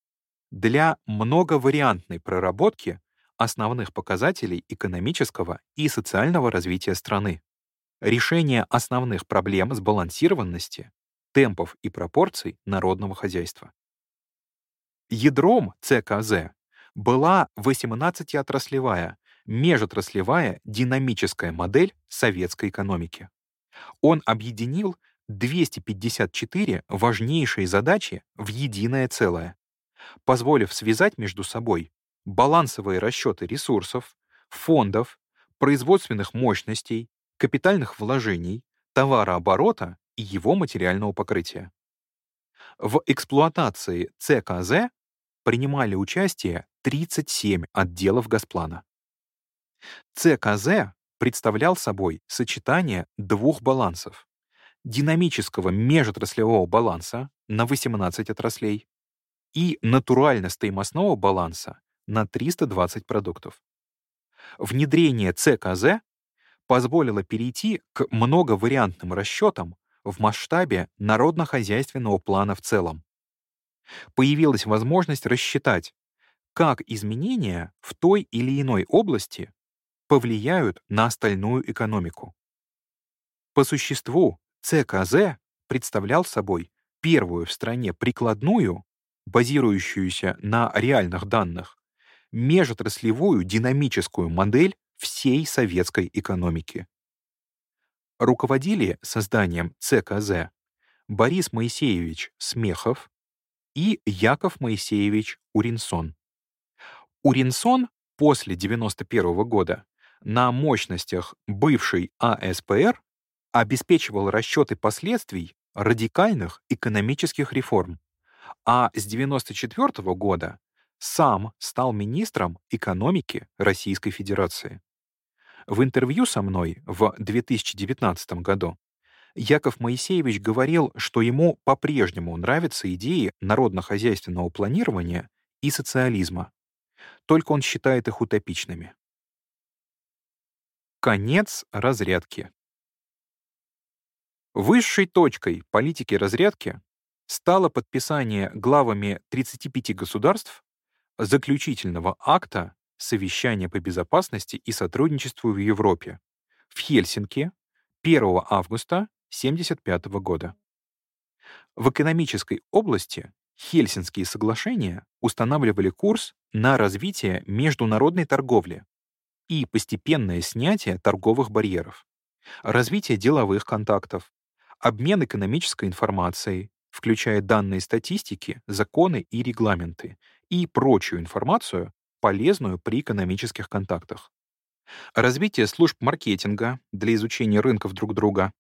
для многовариантной проработки основных показателей экономического и социального развития страны, решение основных проблем сбалансированности, темпов и пропорций народного хозяйства. Ядром ЦКЗ была 18-отраслевая межотраслевая динамическая модель советской экономики. Он объединил 254 важнейшие задачи в единое целое, позволив связать между собой балансовые расчеты ресурсов, фондов, производственных мощностей, капитальных вложений, товарооборота и его материального покрытия. В эксплуатации ЦКЗ принимали участие 37 отделов Госплана. ЦКЗ представлял собой сочетание двух балансов — динамического межотраслевого баланса на 18 отраслей и натурально-стоимостного баланса на 320 продуктов. Внедрение ЦКЗ позволило перейти к многовариантным расчетам в масштабе народно-хозяйственного плана в целом. Появилась возможность рассчитать, как изменения в той или иной области повлияют на остальную экономику. По существу, ЦКЗ представлял собой первую в стране прикладную, базирующуюся на реальных данных, межотраслевую динамическую модель всей советской экономики. Руководили созданием ЦКЗ Борис Моисеевич Смехов и Яков Моисеевич Уринсон. Уринсон после 1991 года на мощностях бывшей АСПР обеспечивал расчеты последствий радикальных экономических реформ, а с 1994 года сам стал министром экономики Российской Федерации. В интервью со мной в 2019 году Яков Моисеевич говорил, что ему по-прежнему нравятся идеи народно-хозяйственного планирования и социализма, только он считает их утопичными. Конец разрядки. Высшей точкой политики разрядки стало подписание главами 35 государств заключительного акта Совещания по безопасности и сотрудничеству в Европе в Хельсинки 1 августа 1975 года. В экономической области Хельсинские соглашения устанавливали курс на развитие международной торговли и постепенное снятие торговых барьеров, развитие деловых контактов, обмен экономической информацией, включая данные статистики, законы и регламенты, и прочую информацию, полезную при экономических контактах. Развитие служб маркетинга для изучения рынков друг друга,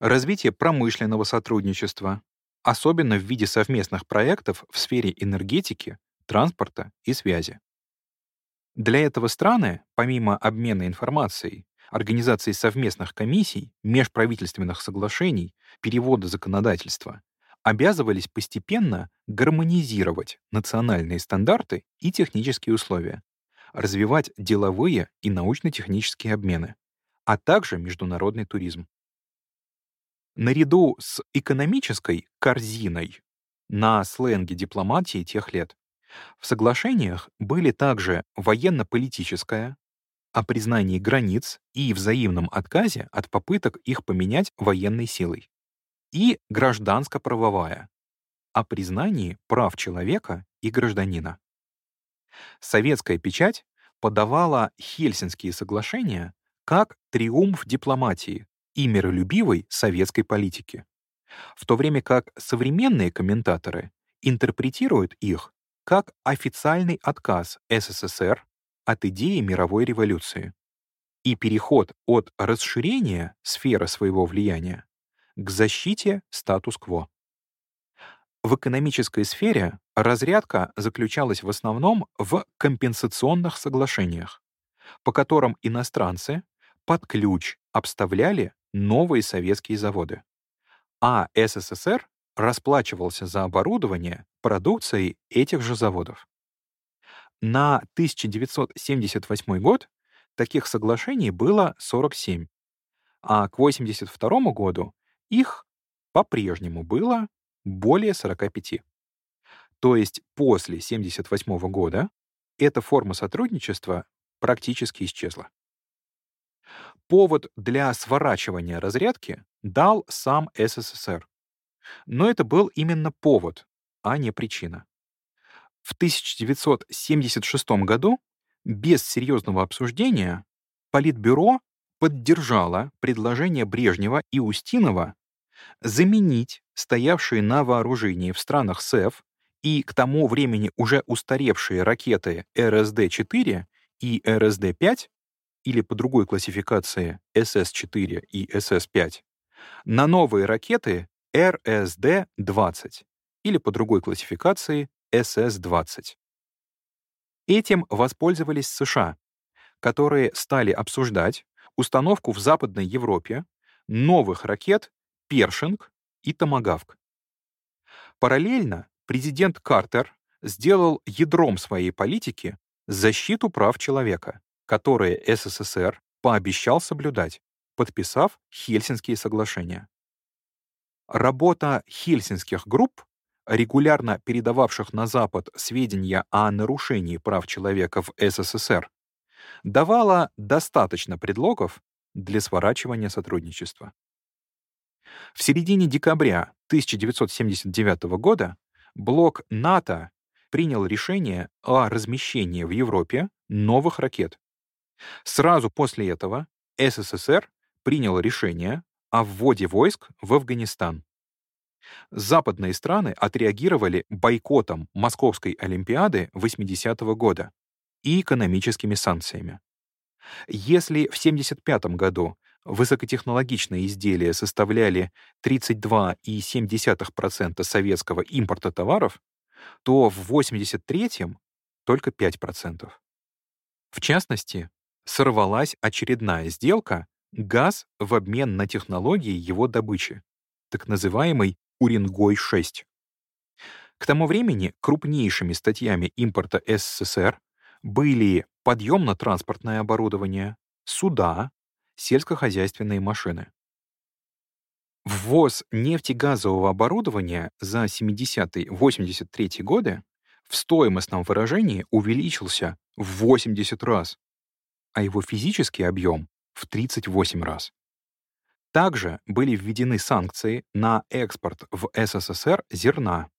развитие промышленного сотрудничества, особенно в виде совместных проектов в сфере энергетики, транспорта и связи. Для этого страны, помимо обмена информацией, организации совместных комиссий, межправительственных соглашений, перевода законодательства, обязывались постепенно гармонизировать национальные стандарты и технические условия, развивать деловые и научно-технические обмены, а также международный туризм. Наряду с экономической корзиной на сленге дипломатии тех лет. В соглашениях были также военно-политическая, о признании границ и взаимном отказе от попыток их поменять военной силой, и гражданско-правовая, о признании прав человека и гражданина. Советская печать подавала Хельсинские соглашения как триумф дипломатии и миролюбивой советской политики, в то время как современные комментаторы интерпретируют их как официальный отказ СССР от идеи мировой революции и переход от расширения сферы своего влияния к защите статус-кво. В экономической сфере разрядка заключалась в основном в компенсационных соглашениях, по которым иностранцы под ключ обставляли новые советские заводы, а СССР расплачивался за оборудование продукцией этих же заводов. На 1978 год таких соглашений было 47, а к 1982 году их по-прежнему было более 45. То есть после 1978 года эта форма сотрудничества практически исчезла. Повод для сворачивания разрядки дал сам СССР. Но это был именно повод, а не причина. В 1976 году без серьезного обсуждения Политбюро поддержало предложение Брежнева и Устинова заменить стоявшие на вооружении в странах СЭФ и к тому времени уже устаревшие ракеты РСД-4 и РСД-5 или по другой классификации СС-4 и СС-5 на новые ракеты РСД-20 или по другой классификации СС-20. Этим воспользовались США, которые стали обсуждать установку в Западной Европе новых ракет «Першинг» и «Томагавк». Параллельно президент Картер сделал ядром своей политики защиту прав человека, которые СССР пообещал соблюдать, подписав Хельсинские соглашения. Работа хельсинских групп регулярно передававших на Запад сведения о нарушении прав человека в СССР, давала достаточно предлогов для сворачивания сотрудничества. В середине декабря 1979 года блок НАТО принял решение о размещении в Европе новых ракет. Сразу после этого СССР принял решение о вводе войск в Афганистан. Западные страны отреагировали бойкотом Московской Олимпиады 80-го года и экономическими санкциями. Если в 1975 году высокотехнологичные изделия составляли 32,7% советского импорта товаров, то в 1983 только 5%. В частности, сорвалась очередная сделка газ в обмен на технологии его добычи, так называемый Уренгой-6. К тому времени крупнейшими статьями импорта СССР были подъемно-транспортное оборудование, суда, сельскохозяйственные машины. Ввоз нефтегазового оборудования за 70-83 годы в стоимостном выражении увеличился в 80 раз, а его физический объем — в 38 раз. Также были введены санкции на экспорт в СССР зерна,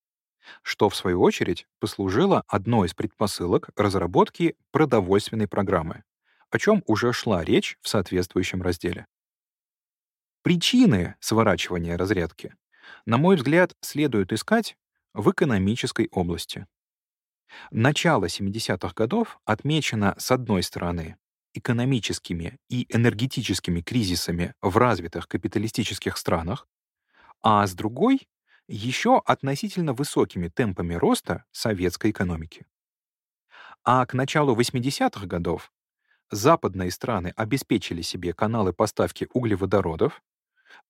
что, в свою очередь, послужило одной из предпосылок разработки продовольственной программы, о чем уже шла речь в соответствующем разделе. Причины сворачивания разрядки, на мой взгляд, следует искать в экономической области. Начало 70-х годов отмечено, с одной стороны, экономическими и энергетическими кризисами в развитых капиталистических странах, а с другой — еще относительно высокими темпами роста советской экономики. А к началу 80-х годов западные страны обеспечили себе каналы поставки углеводородов,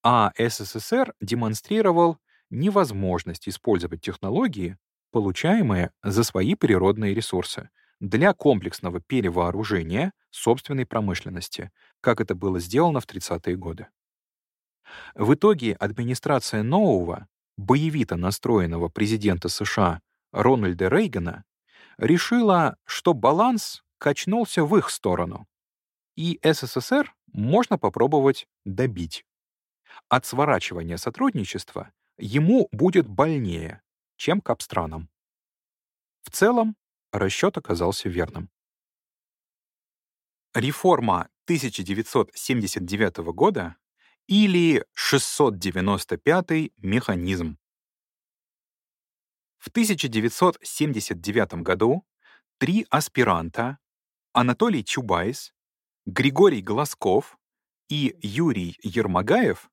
а СССР демонстрировал невозможность использовать технологии, получаемые за свои природные ресурсы, для комплексного перевооружения собственной промышленности, как это было сделано в 30-е годы. В итоге администрация нового, боевито настроенного президента США Рональда Рейгана решила, что баланс качнулся в их сторону, и СССР можно попробовать добить. От сворачивания сотрудничества ему будет больнее, чем капстранам. В целом, расчет оказался верным. Реформа 1979 года или 695 механизм. В 1979 году три аспиранта Анатолий Чубайс, Григорий Глазков и Юрий Ермогаев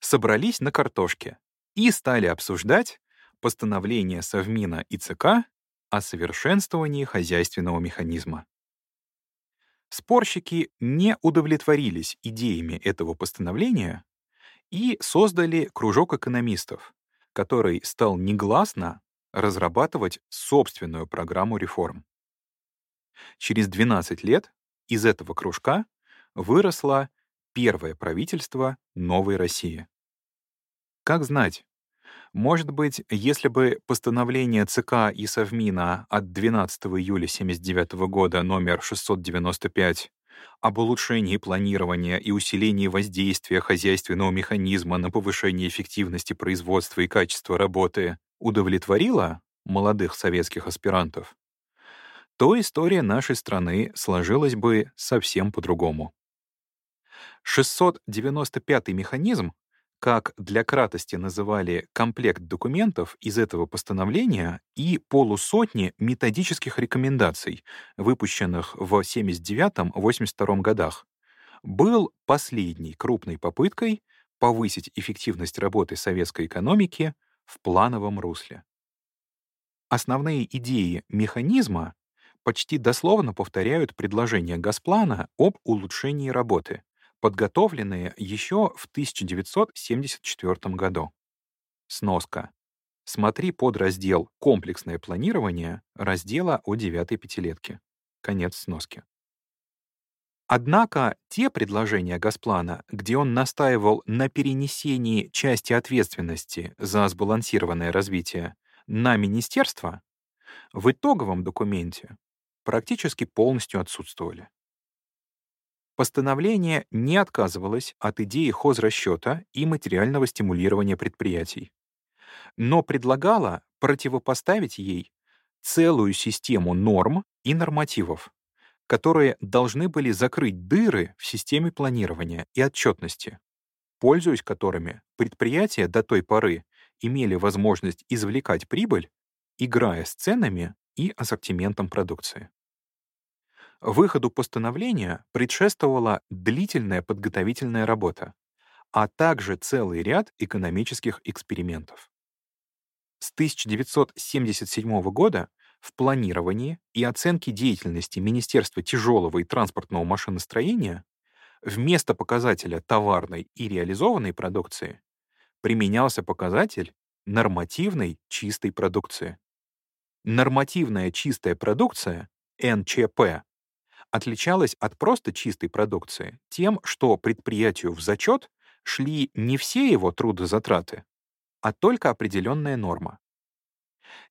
собрались на картошке и стали обсуждать постановление Совмина и ЦК о совершенствовании хозяйственного механизма. Спорщики не удовлетворились идеями этого постановления и создали кружок экономистов, который стал негласно разрабатывать собственную программу реформ. Через 12 лет из этого кружка выросло первое правительство новой России. Как знать, может быть, если бы постановление ЦК и Совмина от 12 июля 1979 года номер 695 об улучшении планирования и усилении воздействия хозяйственного механизма на повышение эффективности производства и качества работы удовлетворило молодых советских аспирантов, то история нашей страны сложилась бы совсем по-другому. 695-й механизм как для кратости называли комплект документов из этого постановления и полусотни методических рекомендаций, выпущенных в 79-82 годах, был последней крупной попыткой повысить эффективность работы советской экономики в плановом русле. Основные идеи механизма почти дословно повторяют предложение Госплана об улучшении работы, подготовленные еще в 1974 году. Сноска. Смотри подраздел «Комплексное планирование» раздела о девятой пятилетке. Конец сноски. Однако те предложения Госплана, где он настаивал на перенесении части ответственности за сбалансированное развитие на министерство, в итоговом документе практически полностью отсутствовали. Постановление не отказывалось от идеи хозрасчета и материального стимулирования предприятий, но предлагало противопоставить ей целую систему норм и нормативов, которые должны были закрыть дыры в системе планирования и отчетности, пользуясь которыми предприятия до той поры имели возможность извлекать прибыль, играя с ценами и ассортиментом продукции. Выходу постановления предшествовала длительная подготовительная работа, а также целый ряд экономических экспериментов. С 1977 года в планировании и оценке деятельности Министерства тяжелого и транспортного машиностроения вместо показателя товарной и реализованной продукции применялся показатель нормативной чистой продукции. Нормативная чистая продукция, НЧП, отличалась от просто чистой продукции тем, что предприятию в зачет шли не все его трудозатраты, а только определенная норма.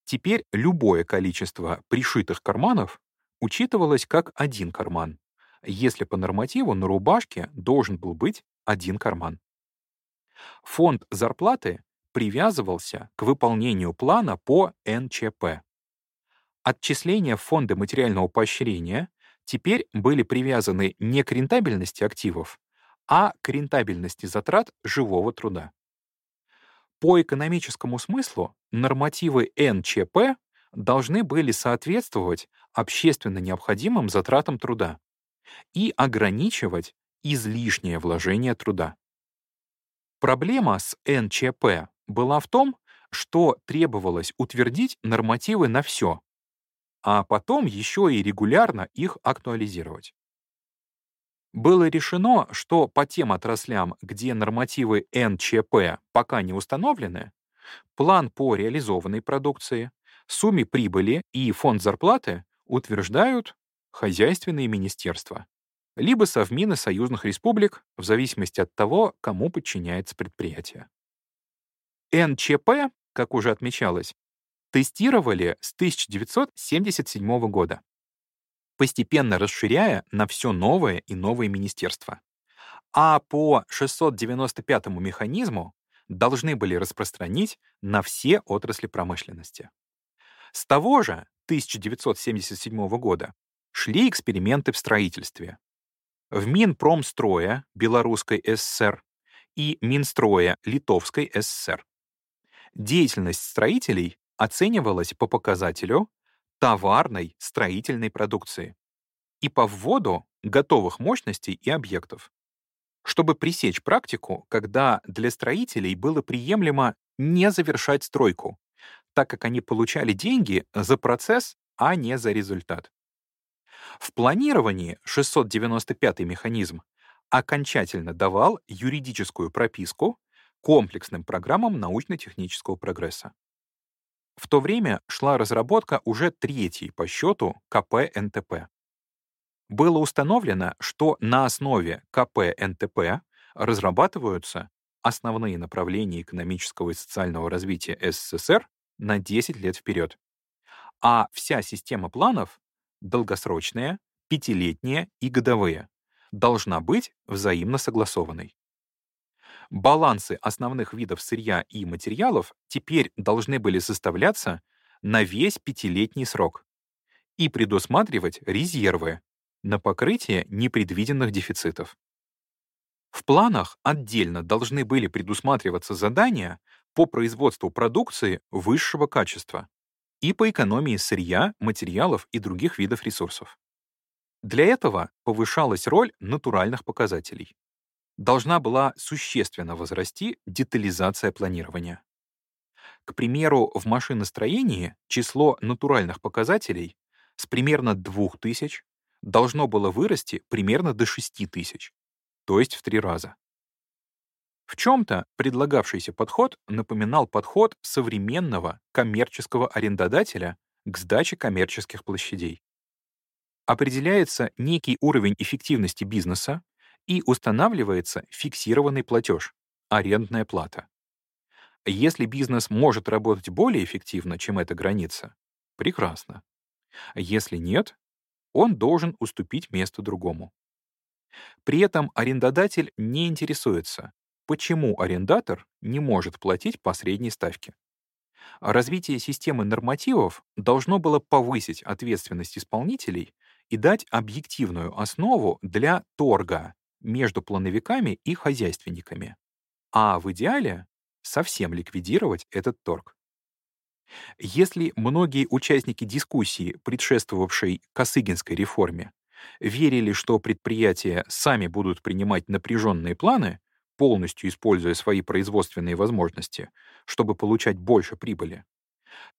Теперь любое количество пришитых карманов учитывалось как один карман, если по нормативу на рубашке должен был быть один карман. Фонд зарплаты привязывался к выполнению плана по НЧП. Отчисления в фонды материального поощрения теперь были привязаны не к рентабельности активов, а к рентабельности затрат живого труда. По экономическому смыслу нормативы НЧП должны были соответствовать общественно необходимым затратам труда и ограничивать излишнее вложение труда. Проблема с НЧП была в том, что требовалось утвердить нормативы на все, а потом еще и регулярно их актуализировать. Было решено, что по тем отраслям, где нормативы НЧП пока не установлены, план по реализованной продукции, сумме прибыли и фонд зарплаты утверждают хозяйственные министерства, либо совмины союзных республик в зависимости от того, кому подчиняется предприятие. НЧП, как уже отмечалось, тестировали с 1977 года, постепенно расширяя на все новое и новые министерства. А по 695 механизму должны были распространить на все отрасли промышленности. С того же 1977 года шли эксперименты в строительстве. В Минпромстроя Белорусской ССР и Минстроя Литовской ССР. Деятельность строителей оценивалась по показателю товарной строительной продукции и по вводу готовых мощностей и объектов, чтобы пресечь практику, когда для строителей было приемлемо не завершать стройку, так как они получали деньги за процесс, а не за результат. В планировании 695 механизм окончательно давал юридическую прописку комплексным программам научно-технического прогресса. В то время шла разработка уже третьей по счету КП-НТП. Было установлено, что на основе КП-НТП разрабатываются основные направления экономического и социального развития СССР на 10 лет вперед. А вся система планов — долгосрочная, пятилетняя и годовые — должна быть взаимно согласованной. Балансы основных видов сырья и материалов теперь должны были составляться на весь пятилетний срок и предусматривать резервы на покрытие непредвиденных дефицитов. В планах отдельно должны были предусматриваться задания по производству продукции высшего качества и по экономии сырья, материалов и других видов ресурсов. Для этого повышалась роль натуральных показателей должна была существенно возрасти детализация планирования. К примеру, в машиностроении число натуральных показателей с примерно 2000 должно было вырасти примерно до 6000, то есть в три раза. В чем-то предлагавшийся подход напоминал подход современного коммерческого арендодателя к сдаче коммерческих площадей. Определяется некий уровень эффективности бизнеса, и устанавливается фиксированный платеж — арендная плата. Если бизнес может работать более эффективно, чем эта граница, прекрасно. Если нет, он должен уступить место другому. При этом арендодатель не интересуется, почему арендатор не может платить по средней ставке. Развитие системы нормативов должно было повысить ответственность исполнителей и дать объективную основу для торга между плановиками и хозяйственниками, а в идеале совсем ликвидировать этот торг. Если многие участники дискуссии, предшествовавшей Косыгинской реформе, верили, что предприятия сами будут принимать напряженные планы, полностью используя свои производственные возможности, чтобы получать больше прибыли,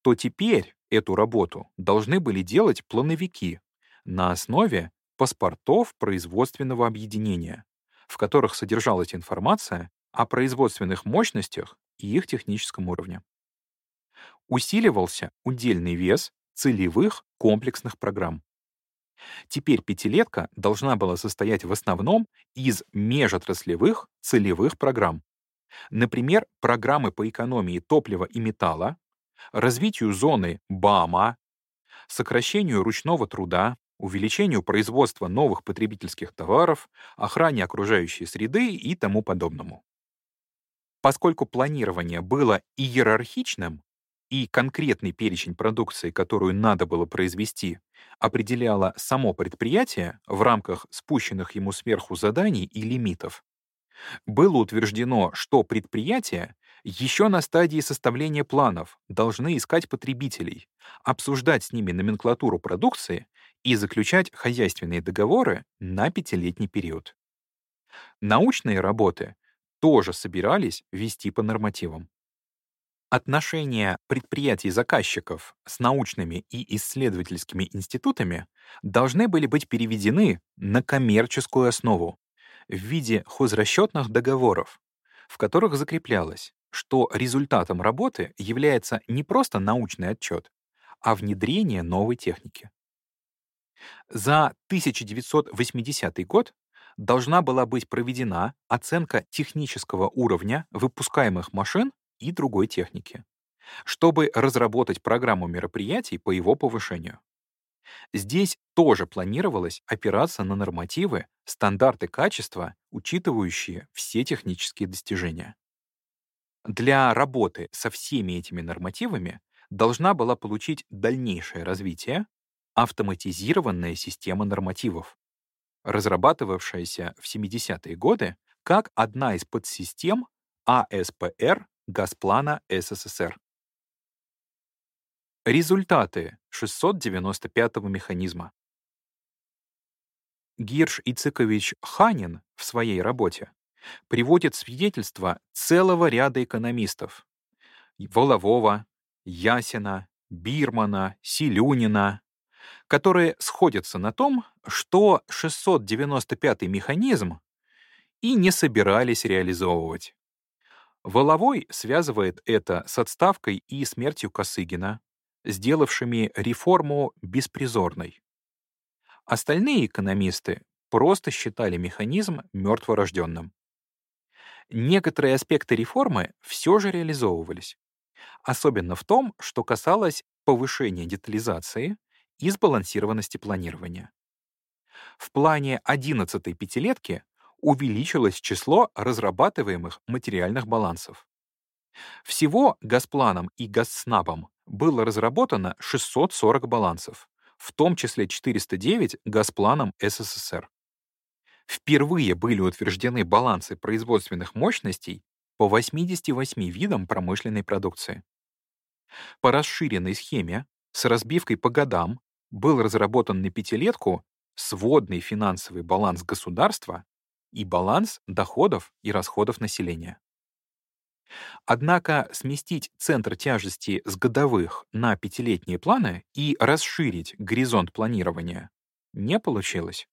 то теперь эту работу должны были делать плановики на основе паспортов производственного объединения, в которых содержалась информация о производственных мощностях и их техническом уровне. Усиливался удельный вес целевых комплексных программ. Теперь пятилетка должна была состоять в основном из межотраслевых целевых программ. Например, программы по экономии топлива и металла, развитию зоны БАМа, сокращению ручного труда, увеличению производства новых потребительских товаров, охране окружающей среды и тому подобному. Поскольку планирование было иерархичным, и конкретный перечень продукции, которую надо было произвести, определяло само предприятие в рамках спущенных ему сверху заданий и лимитов, было утверждено, что предприятия еще на стадии составления планов должны искать потребителей, обсуждать с ними номенклатуру продукции и заключать хозяйственные договоры на пятилетний период. Научные работы тоже собирались вести по нормативам. Отношения предприятий-заказчиков с научными и исследовательскими институтами должны были быть переведены на коммерческую основу в виде хозрасчетных договоров, в которых закреплялось, что результатом работы является не просто научный отчет, а внедрение новой техники. За 1980 год должна была быть проведена оценка технического уровня выпускаемых машин и другой техники, чтобы разработать программу мероприятий по его повышению. Здесь тоже планировалось опираться на нормативы, стандарты качества, учитывающие все технические достижения. Для работы со всеми этими нормативами должна была получить дальнейшее развитие автоматизированная система нормативов, разрабатывавшаяся в 70-е годы как одна из подсистем АСПР Газплана СССР. Результаты 695-го механизма. Гирш Ицыкович Ханин в своей работе приводит свидетельства целого ряда экономистов — Волового, Ясина, Бирмана, Силюнина, которые сходятся на том, что 695-й механизм и не собирались реализовывать. Воловой связывает это с отставкой и смертью Косыгина, сделавшими реформу беспризорной. Остальные экономисты просто считали механизм мертворожденным. Некоторые аспекты реформы все же реализовывались, особенно в том, что касалось повышения детализации и сбалансированности планирования. В плане 11-й пятилетки увеличилось число разрабатываемых материальных балансов. Всего Газпланом и Газснабом было разработано 640 балансов, в том числе 409 Газпланом СССР. Впервые были утверждены балансы производственных мощностей по 88 видам промышленной продукции. По расширенной схеме с разбивкой по годам был разработан на пятилетку сводный финансовый баланс государства и баланс доходов и расходов населения. Однако сместить центр тяжести с годовых на пятилетние планы и расширить горизонт планирования не получилось,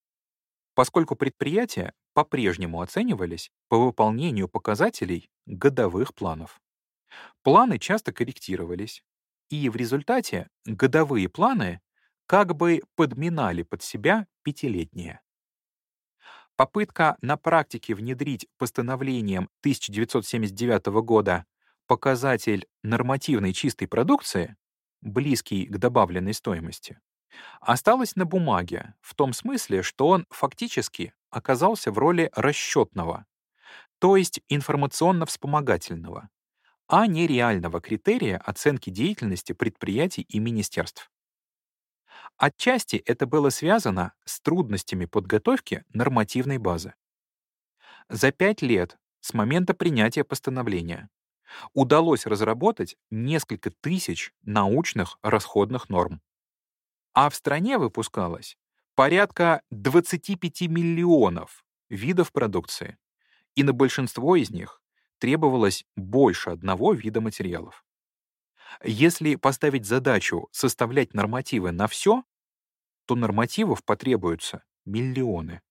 поскольку предприятия по-прежнему оценивались по выполнению показателей годовых планов. Планы часто корректировались, и в результате годовые планы как бы подминали под себя пятилетние. Попытка на практике внедрить постановлением 1979 года показатель нормативной чистой продукции, близкий к добавленной стоимости, осталась на бумаге в том смысле, что он фактически оказался в роли расчетного, то есть информационно-вспомогательного, а не реального критерия оценки деятельности предприятий и министерств. Отчасти это было связано с трудностями подготовки нормативной базы. За пять лет с момента принятия постановления удалось разработать несколько тысяч научных расходных норм. А в стране выпускалось порядка 25 миллионов видов продукции, и на большинство из них требовалось больше одного вида материалов. Если поставить задачу составлять нормативы на все, то нормативов потребуются миллионы.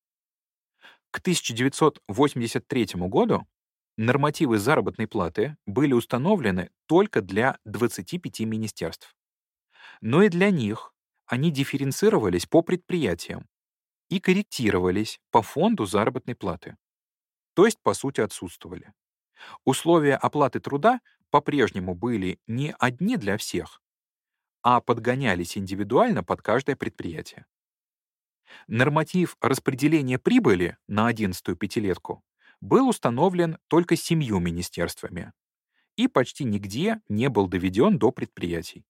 К 1983 году нормативы заработной платы были установлены только для 25 министерств. Но и для них они дифференцировались по предприятиям и корректировались по фонду заработной платы, то есть, по сути, отсутствовали. Условия оплаты труда по-прежнему были не одни для всех, а подгонялись индивидуально под каждое предприятие. Норматив распределения прибыли на 11-ю пятилетку был установлен только семью министерствами и почти нигде не был доведен до предприятий.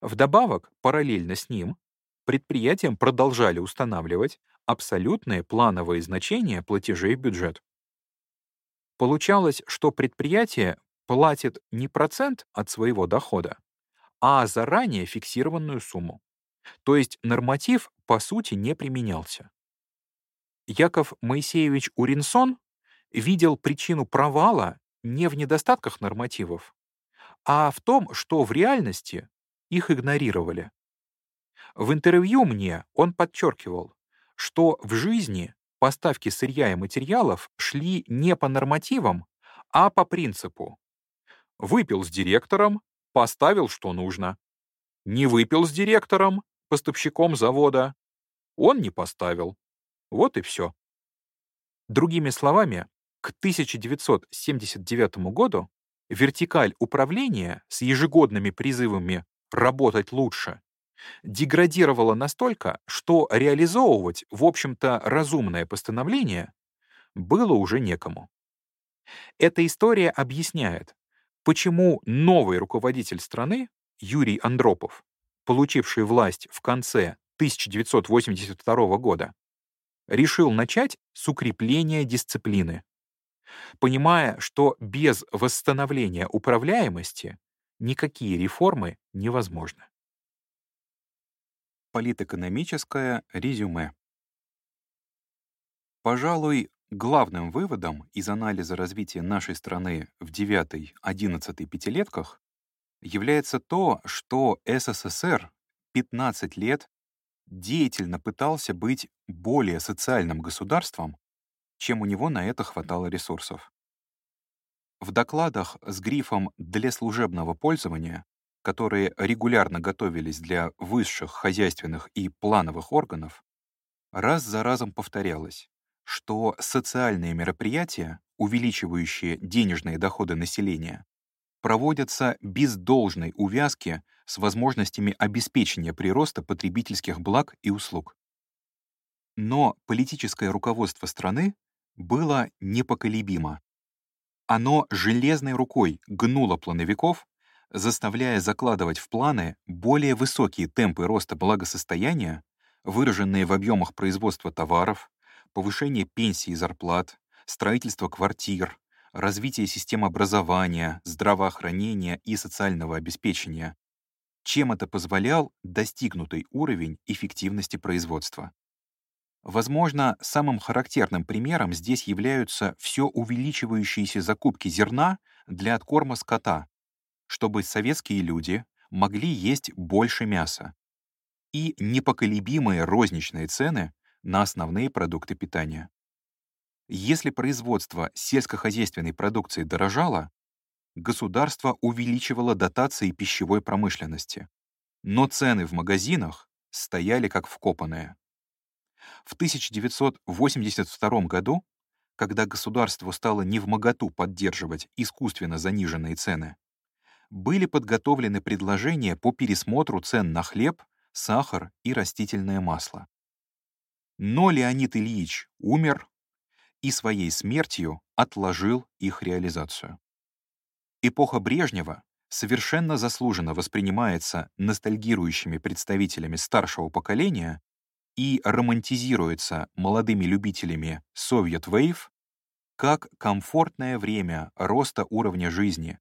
Вдобавок, параллельно с ним, предприятиям продолжали устанавливать абсолютные плановые значения платежей в бюджет. Получалось, что предприятие платит не процент от своего дохода, а заранее фиксированную сумму. То есть норматив, по сути, не применялся. Яков Моисеевич Уринсон видел причину провала не в недостатках нормативов, а в том, что в реальности их игнорировали. В интервью мне он подчеркивал, что в жизни поставки сырья и материалов шли не по нормативам, а по принципу Выпил с директором, поставил, что нужно. Не выпил с директором, поставщиком завода. Он не поставил. Вот и все. Другими словами, к 1979 году Вертикаль управления с ежегодными призывами «работать лучше» деградировала настолько, что реализовывать, в общем-то, разумное постановление было уже некому. Эта история объясняет, почему новый руководитель страны, Юрий Андропов, получивший власть в конце 1982 года, решил начать с укрепления дисциплины, понимая, что без восстановления управляемости никакие реформы невозможны. Политэкономическое резюме. Пожалуй, главным выводом из анализа развития нашей страны в 9-11 пятилетках является то, что СССР 15 лет деятельно пытался быть более социальным государством, чем у него на это хватало ресурсов. В докладах с грифом «для служебного пользования», которые регулярно готовились для высших хозяйственных и плановых органов, раз за разом повторялось, что социальные мероприятия, увеличивающие денежные доходы населения, проводятся без должной увязки с возможностями обеспечения прироста потребительских благ и услуг. Но политическое руководство страны было непоколебимо. Оно железной рукой гнуло плановиков, заставляя закладывать в планы более высокие темпы роста благосостояния, выраженные в объемах производства товаров, повышение пенсий и зарплат, строительство квартир, развитие систем образования, здравоохранения и социального обеспечения, чем это позволял достигнутый уровень эффективности производства. Возможно, самым характерным примером здесь являются все увеличивающиеся закупки зерна для откорма скота, чтобы советские люди могли есть больше мяса, и непоколебимые розничные цены на основные продукты питания. Если производство сельскохозяйственной продукции дорожало, государство увеличивало дотации пищевой промышленности, но цены в магазинах стояли как вкопанные. В 1982 году, когда государство стало невмоготу поддерживать искусственно заниженные цены, были подготовлены предложения по пересмотру цен на хлеб, сахар и растительное масло. Но Леонид Ильич умер и своей смертью отложил их реализацию. Эпоха Брежнева совершенно заслуженно воспринимается ностальгирующими представителями старшего поколения и романтизируется молодыми любителями Soviet Wave как комфортное время роста уровня жизни,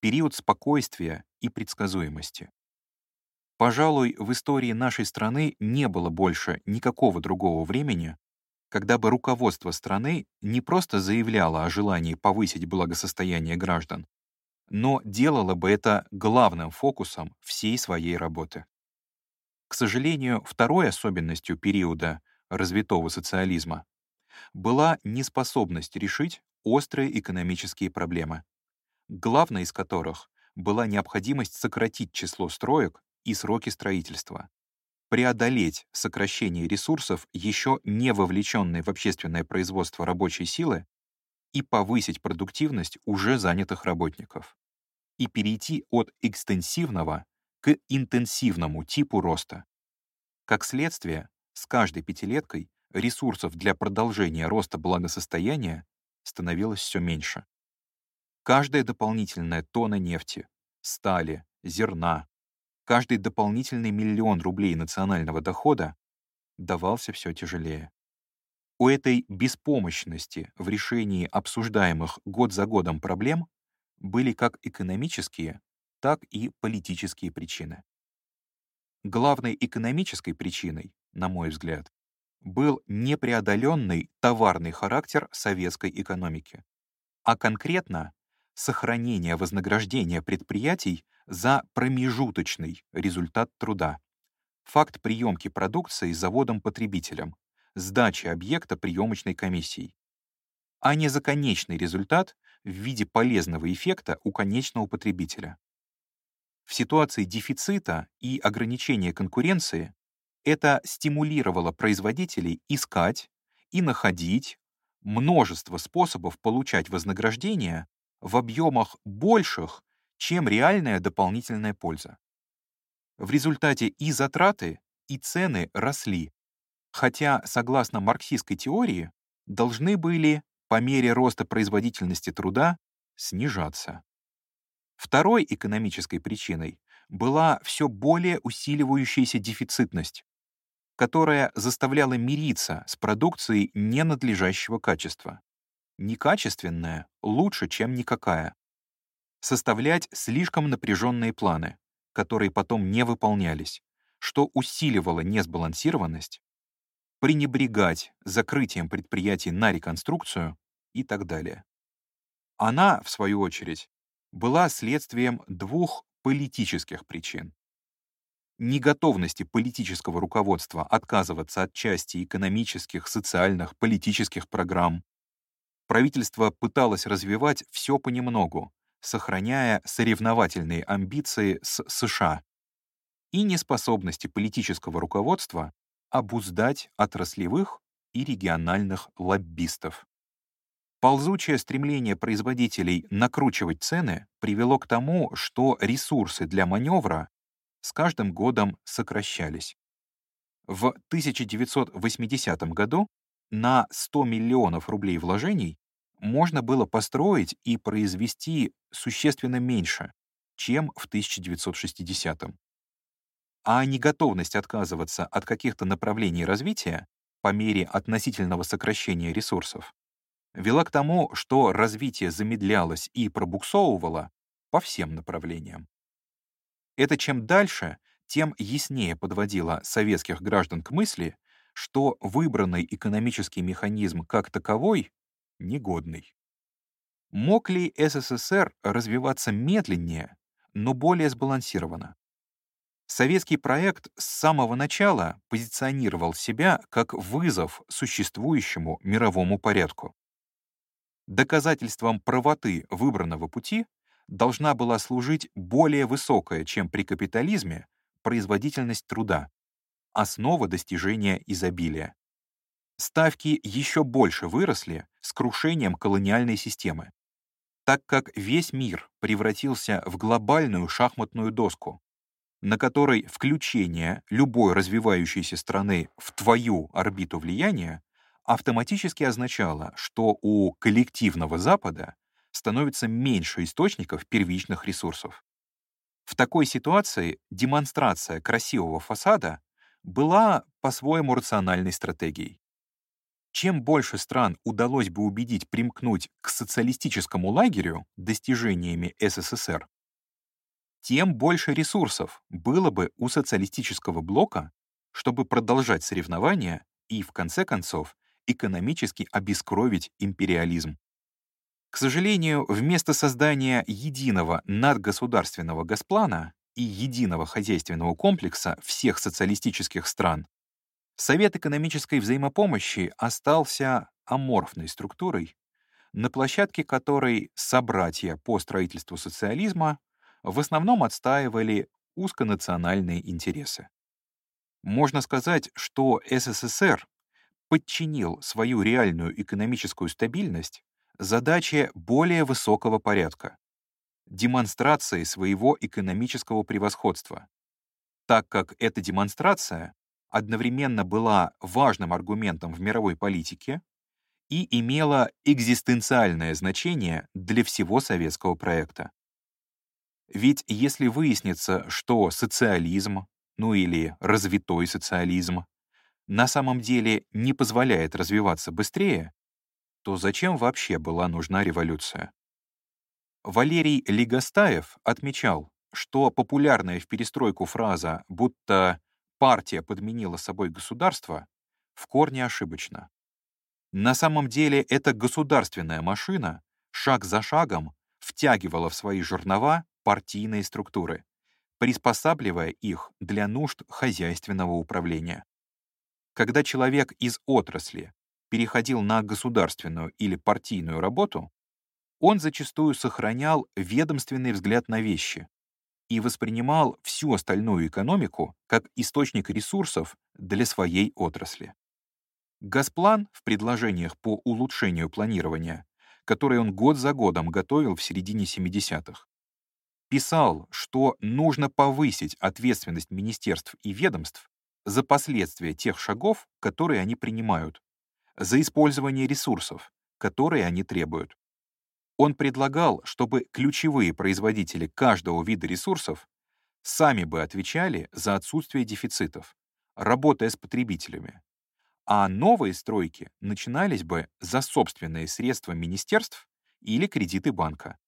период спокойствия и предсказуемости. Пожалуй, в истории нашей страны не было больше никакого другого времени, когда бы руководство страны не просто заявляло о желании повысить благосостояние граждан, но делало бы это главным фокусом всей своей работы. К сожалению, второй особенностью периода развитого социализма была неспособность решить острые экономические проблемы, главной из которых была необходимость сократить число строек и сроки строительства, преодолеть сокращение ресурсов, еще не вовлеченной в общественное производство рабочей силы, и повысить продуктивность уже занятых работников, и перейти от экстенсивного к интенсивному типу роста. Как следствие, с каждой пятилеткой ресурсов для продолжения роста благосостояния становилось все меньше. Каждая дополнительная тонна нефти, стали, зерна, каждый дополнительный миллион рублей национального дохода давался все тяжелее. У этой беспомощности в решении обсуждаемых год за годом проблем были как экономические, так и политические причины. Главной экономической причиной, на мой взгляд, был непреодоленный товарный характер советской экономики, а конкретно сохранение вознаграждения предприятий за промежуточный результат труда. Факт приемки продукции заводом-потребителем, сдачи объекта приемочной комиссией, а не за конечный результат в виде полезного эффекта у конечного потребителя. В ситуации дефицита и ограничения конкуренции это стимулировало производителей искать и находить множество способов получать вознаграждение в объемах больших, чем реальная дополнительная польза. В результате и затраты, и цены росли, хотя, согласно марксистской теории, должны были, по мере роста производительности труда, снижаться. Второй экономической причиной была все более усиливающаяся дефицитность, которая заставляла мириться с продукцией ненадлежащего качества. Некачественная лучше, чем никакая. Составлять слишком напряженные планы, которые потом не выполнялись, что усиливало несбалансированность, пренебрегать закрытием предприятий на реконструкцию и так далее. Она, в свою очередь, была следствием двух политических причин. Неготовности политического руководства отказываться от части экономических, социальных, политических программ. Правительство пыталось развивать все понемногу, сохраняя соревновательные амбиции с США. И неспособности политического руководства обуздать отраслевых и региональных лоббистов. Ползучее стремление производителей накручивать цены привело к тому, что ресурсы для маневра с каждым годом сокращались. В 1980 году на 100 миллионов рублей вложений можно было построить и произвести существенно меньше, чем в 1960 -м. А неготовность отказываться от каких-то направлений развития по мере относительного сокращения ресурсов вела к тому, что развитие замедлялось и пробуксовывало по всем направлениям. Это чем дальше, тем яснее подводило советских граждан к мысли, что выбранный экономический механизм как таковой негодный. Мог ли СССР развиваться медленнее, но более сбалансированно? Советский проект с самого начала позиционировал себя как вызов существующему мировому порядку. Доказательством правоты выбранного пути должна была служить более высокая, чем при капитализме, производительность труда, основа достижения изобилия. Ставки еще больше выросли с крушением колониальной системы, так как весь мир превратился в глобальную шахматную доску, на которой включение любой развивающейся страны в твою орбиту влияния автоматически означало, что у коллективного Запада становится меньше источников первичных ресурсов. В такой ситуации демонстрация красивого фасада была по-своему рациональной стратегией. Чем больше стран удалось бы убедить примкнуть к социалистическому лагерю достижениями СССР, тем больше ресурсов было бы у социалистического блока, чтобы продолжать соревнования и, в конце концов, экономически обескровить империализм. К сожалению, вместо создания единого надгосударственного госплана и единого хозяйственного комплекса всех социалистических стран, Совет экономической взаимопомощи остался аморфной структурой, на площадке которой собратья по строительству социализма в основном отстаивали узконациональные интересы. Можно сказать, что СССР подчинил свою реальную экономическую стабильность задаче более высокого порядка — демонстрации своего экономического превосходства, так как эта демонстрация одновременно была важным аргументом в мировой политике и имела экзистенциальное значение для всего советского проекта. Ведь если выяснится, что социализм, ну или развитой социализм, на самом деле не позволяет развиваться быстрее, то зачем вообще была нужна революция? Валерий Легостаев отмечал, что популярная в перестройку фраза, будто партия подменила собой государство, в корне ошибочна. На самом деле эта государственная машина шаг за шагом втягивала в свои жернова партийные структуры, приспосабливая их для нужд хозяйственного управления. Когда человек из отрасли переходил на государственную или партийную работу, он зачастую сохранял ведомственный взгляд на вещи и воспринимал всю остальную экономику как источник ресурсов для своей отрасли. Газплан в предложениях по улучшению планирования который он год за годом готовил в середине 70-х. Писал, что нужно повысить ответственность министерств и ведомств за последствия тех шагов, которые они принимают, за использование ресурсов, которые они требуют. Он предлагал, чтобы ключевые производители каждого вида ресурсов сами бы отвечали за отсутствие дефицитов, работая с потребителями, а новые стройки начинались бы за собственные средства министерств или кредиты банка,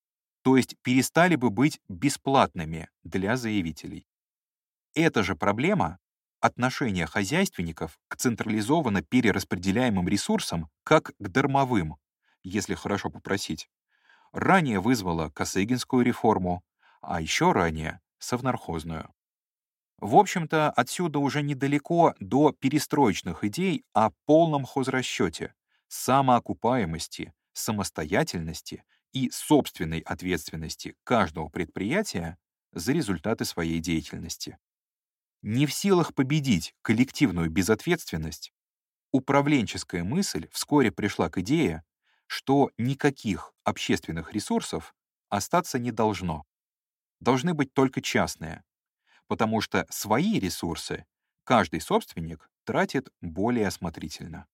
то есть перестали бы быть бесплатными для заявителей. Эта же проблема отношение хозяйственников к централизованно перераспределяемым ресурсам как к дармовым, если хорошо попросить, ранее вызвала Косыгинскую реформу, а еще ранее — совнархозную. В общем-то, отсюда уже недалеко до перестроечных идей о полном хозрасчете, самоокупаемости, самостоятельности и собственной ответственности каждого предприятия за результаты своей деятельности. Не в силах победить коллективную безответственность, управленческая мысль вскоре пришла к идее, что никаких общественных ресурсов остаться не должно. Должны быть только частные, потому что свои ресурсы каждый собственник тратит более осмотрительно.